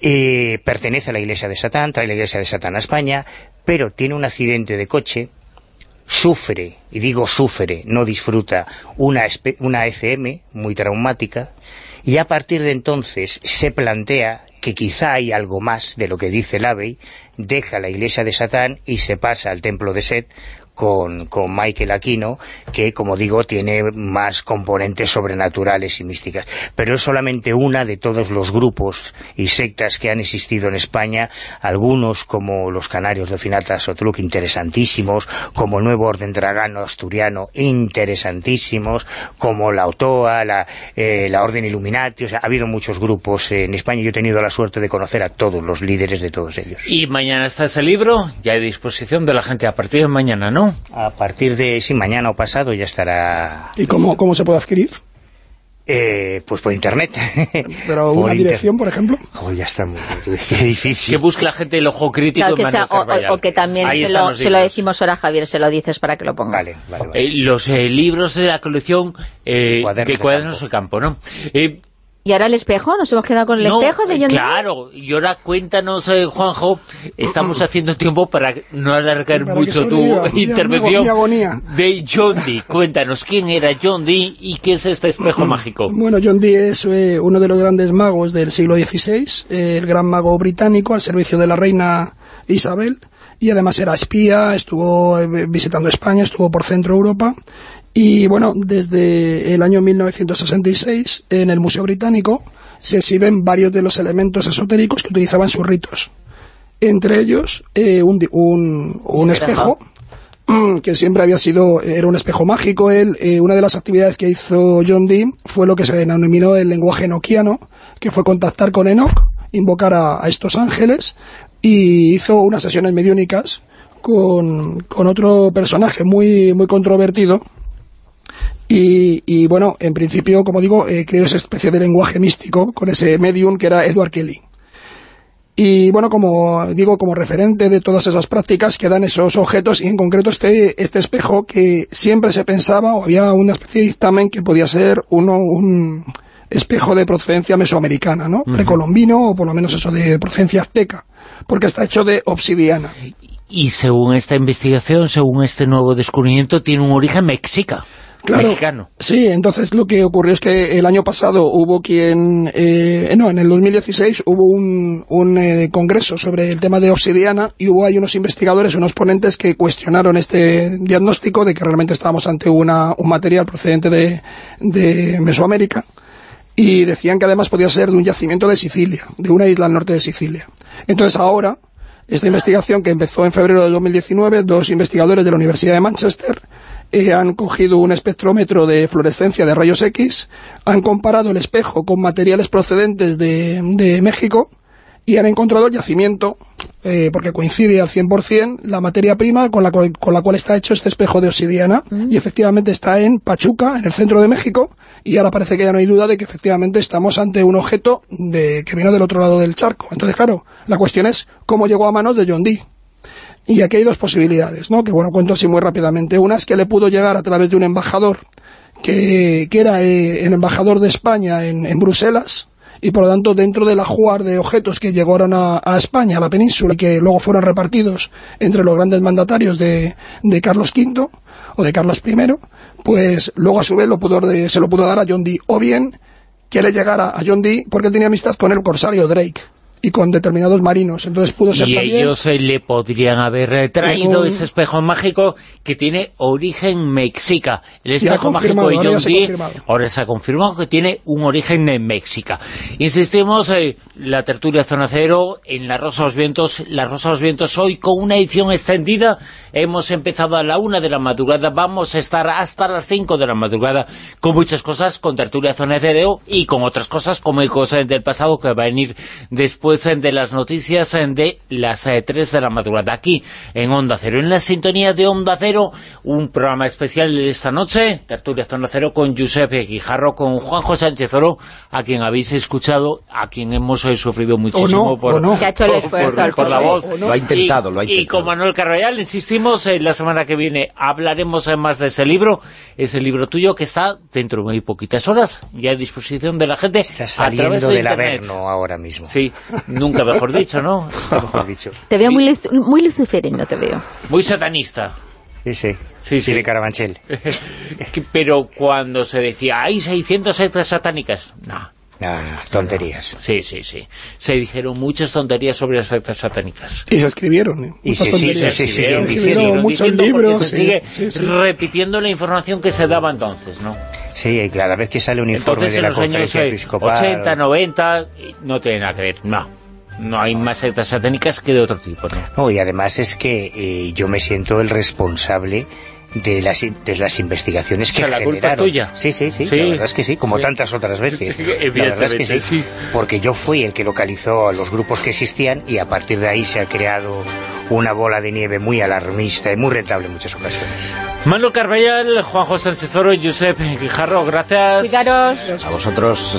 eh, pertenece a la iglesia de Satán, trae la iglesia de Satán a España, pero tiene un accidente de coche, sufre, y digo sufre, no disfruta, una, una FM muy traumática, y a partir de entonces se plantea que quizá hay algo más de lo que dice el Abbey, deja la iglesia de Satán y se pasa al templo de Set con, con, Michael Aquino, que, como digo, tiene más componentes sobrenaturales y místicas. Pero es solamente una de todos los grupos y sectas que han existido en España, algunos como los canarios de Finata Sotruk, interesantísimos, como el Nuevo Orden Dragano Asturiano, interesantísimos, como la OTOA, la, eh, la Orden Illuminati, o sea, ha habido muchos grupos en España yo he tenido la suerte de conocer a todos los líderes de todos ellos. Y mañana está ese libro, ya a disposición de la gente a partir de mañana, ¿no? A partir de, sí, mañana o pasado ya estará... ¿Y cómo, cómo se puede adquirir? Eh, pues por internet. ¿Pero una dirección, por ejemplo? Oh, ya está muy difícil. Que busque la gente el ojo crítico o, que también se lo, se lo, decimos ahora, Javier, se lo dices para que lo ponga. Vale, vale, vale. Eh, los eh, libros de la colección eh, de Cuadernos de Campo, ¿no? Eh, ¿Y ahora el espejo? ¿Nos hemos quedado con el espejo de John Claro, y ahora cuéntanos, eh, Juanjo, estamos haciendo tiempo para no alargar mucho tu intervención de John Dee. Cuéntanos, ¿quién era John Dee y qué es este espejo mágico? Bueno, John Dee es eh, uno de los grandes magos del siglo XVI, eh, el gran mago británico al servicio de la reina Isabel, y además era espía, estuvo visitando España, estuvo por Centro Europa y bueno, desde el año 1966 en el Museo Británico se exhiben varios de los elementos esotéricos que utilizaban sus ritos. Entre ellos eh, un, un, un espejo mm, que siempre había sido, era un espejo mágico. Él, eh, una de las actividades que hizo John Dee fue lo que se denominó el lenguaje enoquiano, que fue contactar con Enoch, invocar a, a estos ángeles, y hizo unas sesiones mediúnicas con, con otro personaje muy, muy controvertido, y, bueno, en principio, como digo, eh, creó esa especie de lenguaje místico con ese medium que era Edward Kelly. Y bueno, como digo, como referente de todas esas prácticas quedan esos objetos y en concreto este, este espejo que siempre se pensaba o había una especie de dictamen que podía ser uno, un espejo de procedencia mesoamericana, ¿no? Precolombino o por lo menos eso de procedencia azteca porque está hecho de obsidiana. Y según esta investigación, según este nuevo descubrimiento, tiene un origen mexica. Claro, mexicano. Sí, entonces lo que ocurrió es que el año pasado hubo quien, eh, no, en el 2016 hubo un, un eh, congreso sobre el tema de obsidiana y hubo ahí unos investigadores, unos ponentes que cuestionaron este diagnóstico de que realmente estábamos ante una, un material procedente de, de Mesoamérica y decían que además podía ser de un yacimiento de Sicilia, de una isla al norte de Sicilia. Entonces ahora, esta investigación que empezó en febrero de 2019, dos investigadores de la Universidad de Manchester eh, han cogido un espectrómetro de fluorescencia de rayos X, han comparado el espejo con materiales procedentes de, de México y han encontrado el yacimiento, eh, porque coincide al 100% la materia prima con la, cual, con la cual está hecho este espejo de obsidiana, y efectivamente está en Pachuca, en el centro de México, y ahora parece que ya no hay duda de que efectivamente estamos ante un objeto de, que vino del otro lado del charco. Entonces, claro, la cuestión es cómo llegó a manos de John Dee. Y aquí hay dos posibilidades, ¿no? Que bueno, cuento así muy rápidamente. Una es que le pudo llegar a través de un embajador que, era eh, el embajador de España en, en, Bruselas y por lo tanto dentro del ajuar de objetos que llegaron a, España, a la península y que luego fueron repartidos entre los grandes mandatarios de, de Carlos V o de Carlos I, pues luego a su vez lo pudo, se lo pudo dar a John Dee o bien que le llegara a John Dee porque tenía amistad con el corsario Drake y con determinados marinos. Entonces pudo ser y también... ellos eh, le podrían haber traído un... ese espejo mágico que tiene origen mexica. El espejo mágico de John Dee ahora se ha confirmado que tiene un origen en México. Insistimos, eh, la tertulia Zona Cero en La Rosa de los Vientos. La Rosa de los Vientos hoy con una edición extendida. Hemos empezado a la una de la madrugada. Vamos a estar hasta las cinco de la madrugada con muchas cosas, con tertulia Zona Cero y con otras cosas como cosas del pasado que va a venir después de las noticias de las 3 de la madrugada aquí en Onda Cero. En la sintonía de Onda Cero, un programa especial de esta noche, Tertulia Zona Cero con Giuseppe Guijarro, con Juanjo Sánchez Oro, a quien habéis escuchado, a quien hemos sufrido muchísimo no, por, no. ha hecho el esfuerzo, por, por la voz. Lo ha intentado, y, lo ha intentado. Y con Manuel Carvallal, insistimos, en la semana que viene hablaremos más de ese libro, ese libro tuyo que está dentro de muy poquitas horas, ya a disposición de la gente Está a saliendo través de del internet. Averno ahora mismo. Sí, nunca mejor dicho, ¿no? Mejor dicho. Te veo muy, muy luciferino, te veo. Muy satanista. Sí, sí. Sí, sí. de Carabanchel. Pero cuando se decía, hay 600 sectas satánicas, no. No, no, tonterías. Sí, sí, sí. Se dijeron muchas tonterías sobre las sectas satánicas. Y se escribieron, ¿eh? Y se- sí, sí, sí, Escribieron, escribieron muchos diciendo libros, se sí, sigue sí, sí. repitiendo la información que se daba entonces, ¿no? Sí, cada vez que sale un informe Entonces de en la los años conferencia eh, episcopal... 80, 90, no tiene nada que ver, no. No hay más sectas satánicas que de otro tipo, ¿no? No, y además es que eh, yo me siento el responsable de las, de las investigaciones que O sea, la culpa es generaron. tuya. Sí, sí, sí, Sí. la verdad es que sí, como Sí. tantas otras veces. Sí, la verdad es que sí. porque yo fui el que localizó a los grupos que existían y a partir de ahí se ha creado una bola de nieve muy alarmista y muy rentable en muchas ocasiones. Manuel Carvallal, Juan José Sánchez Oro y Josep Guijarro, gracias. Fijaros. A vosotros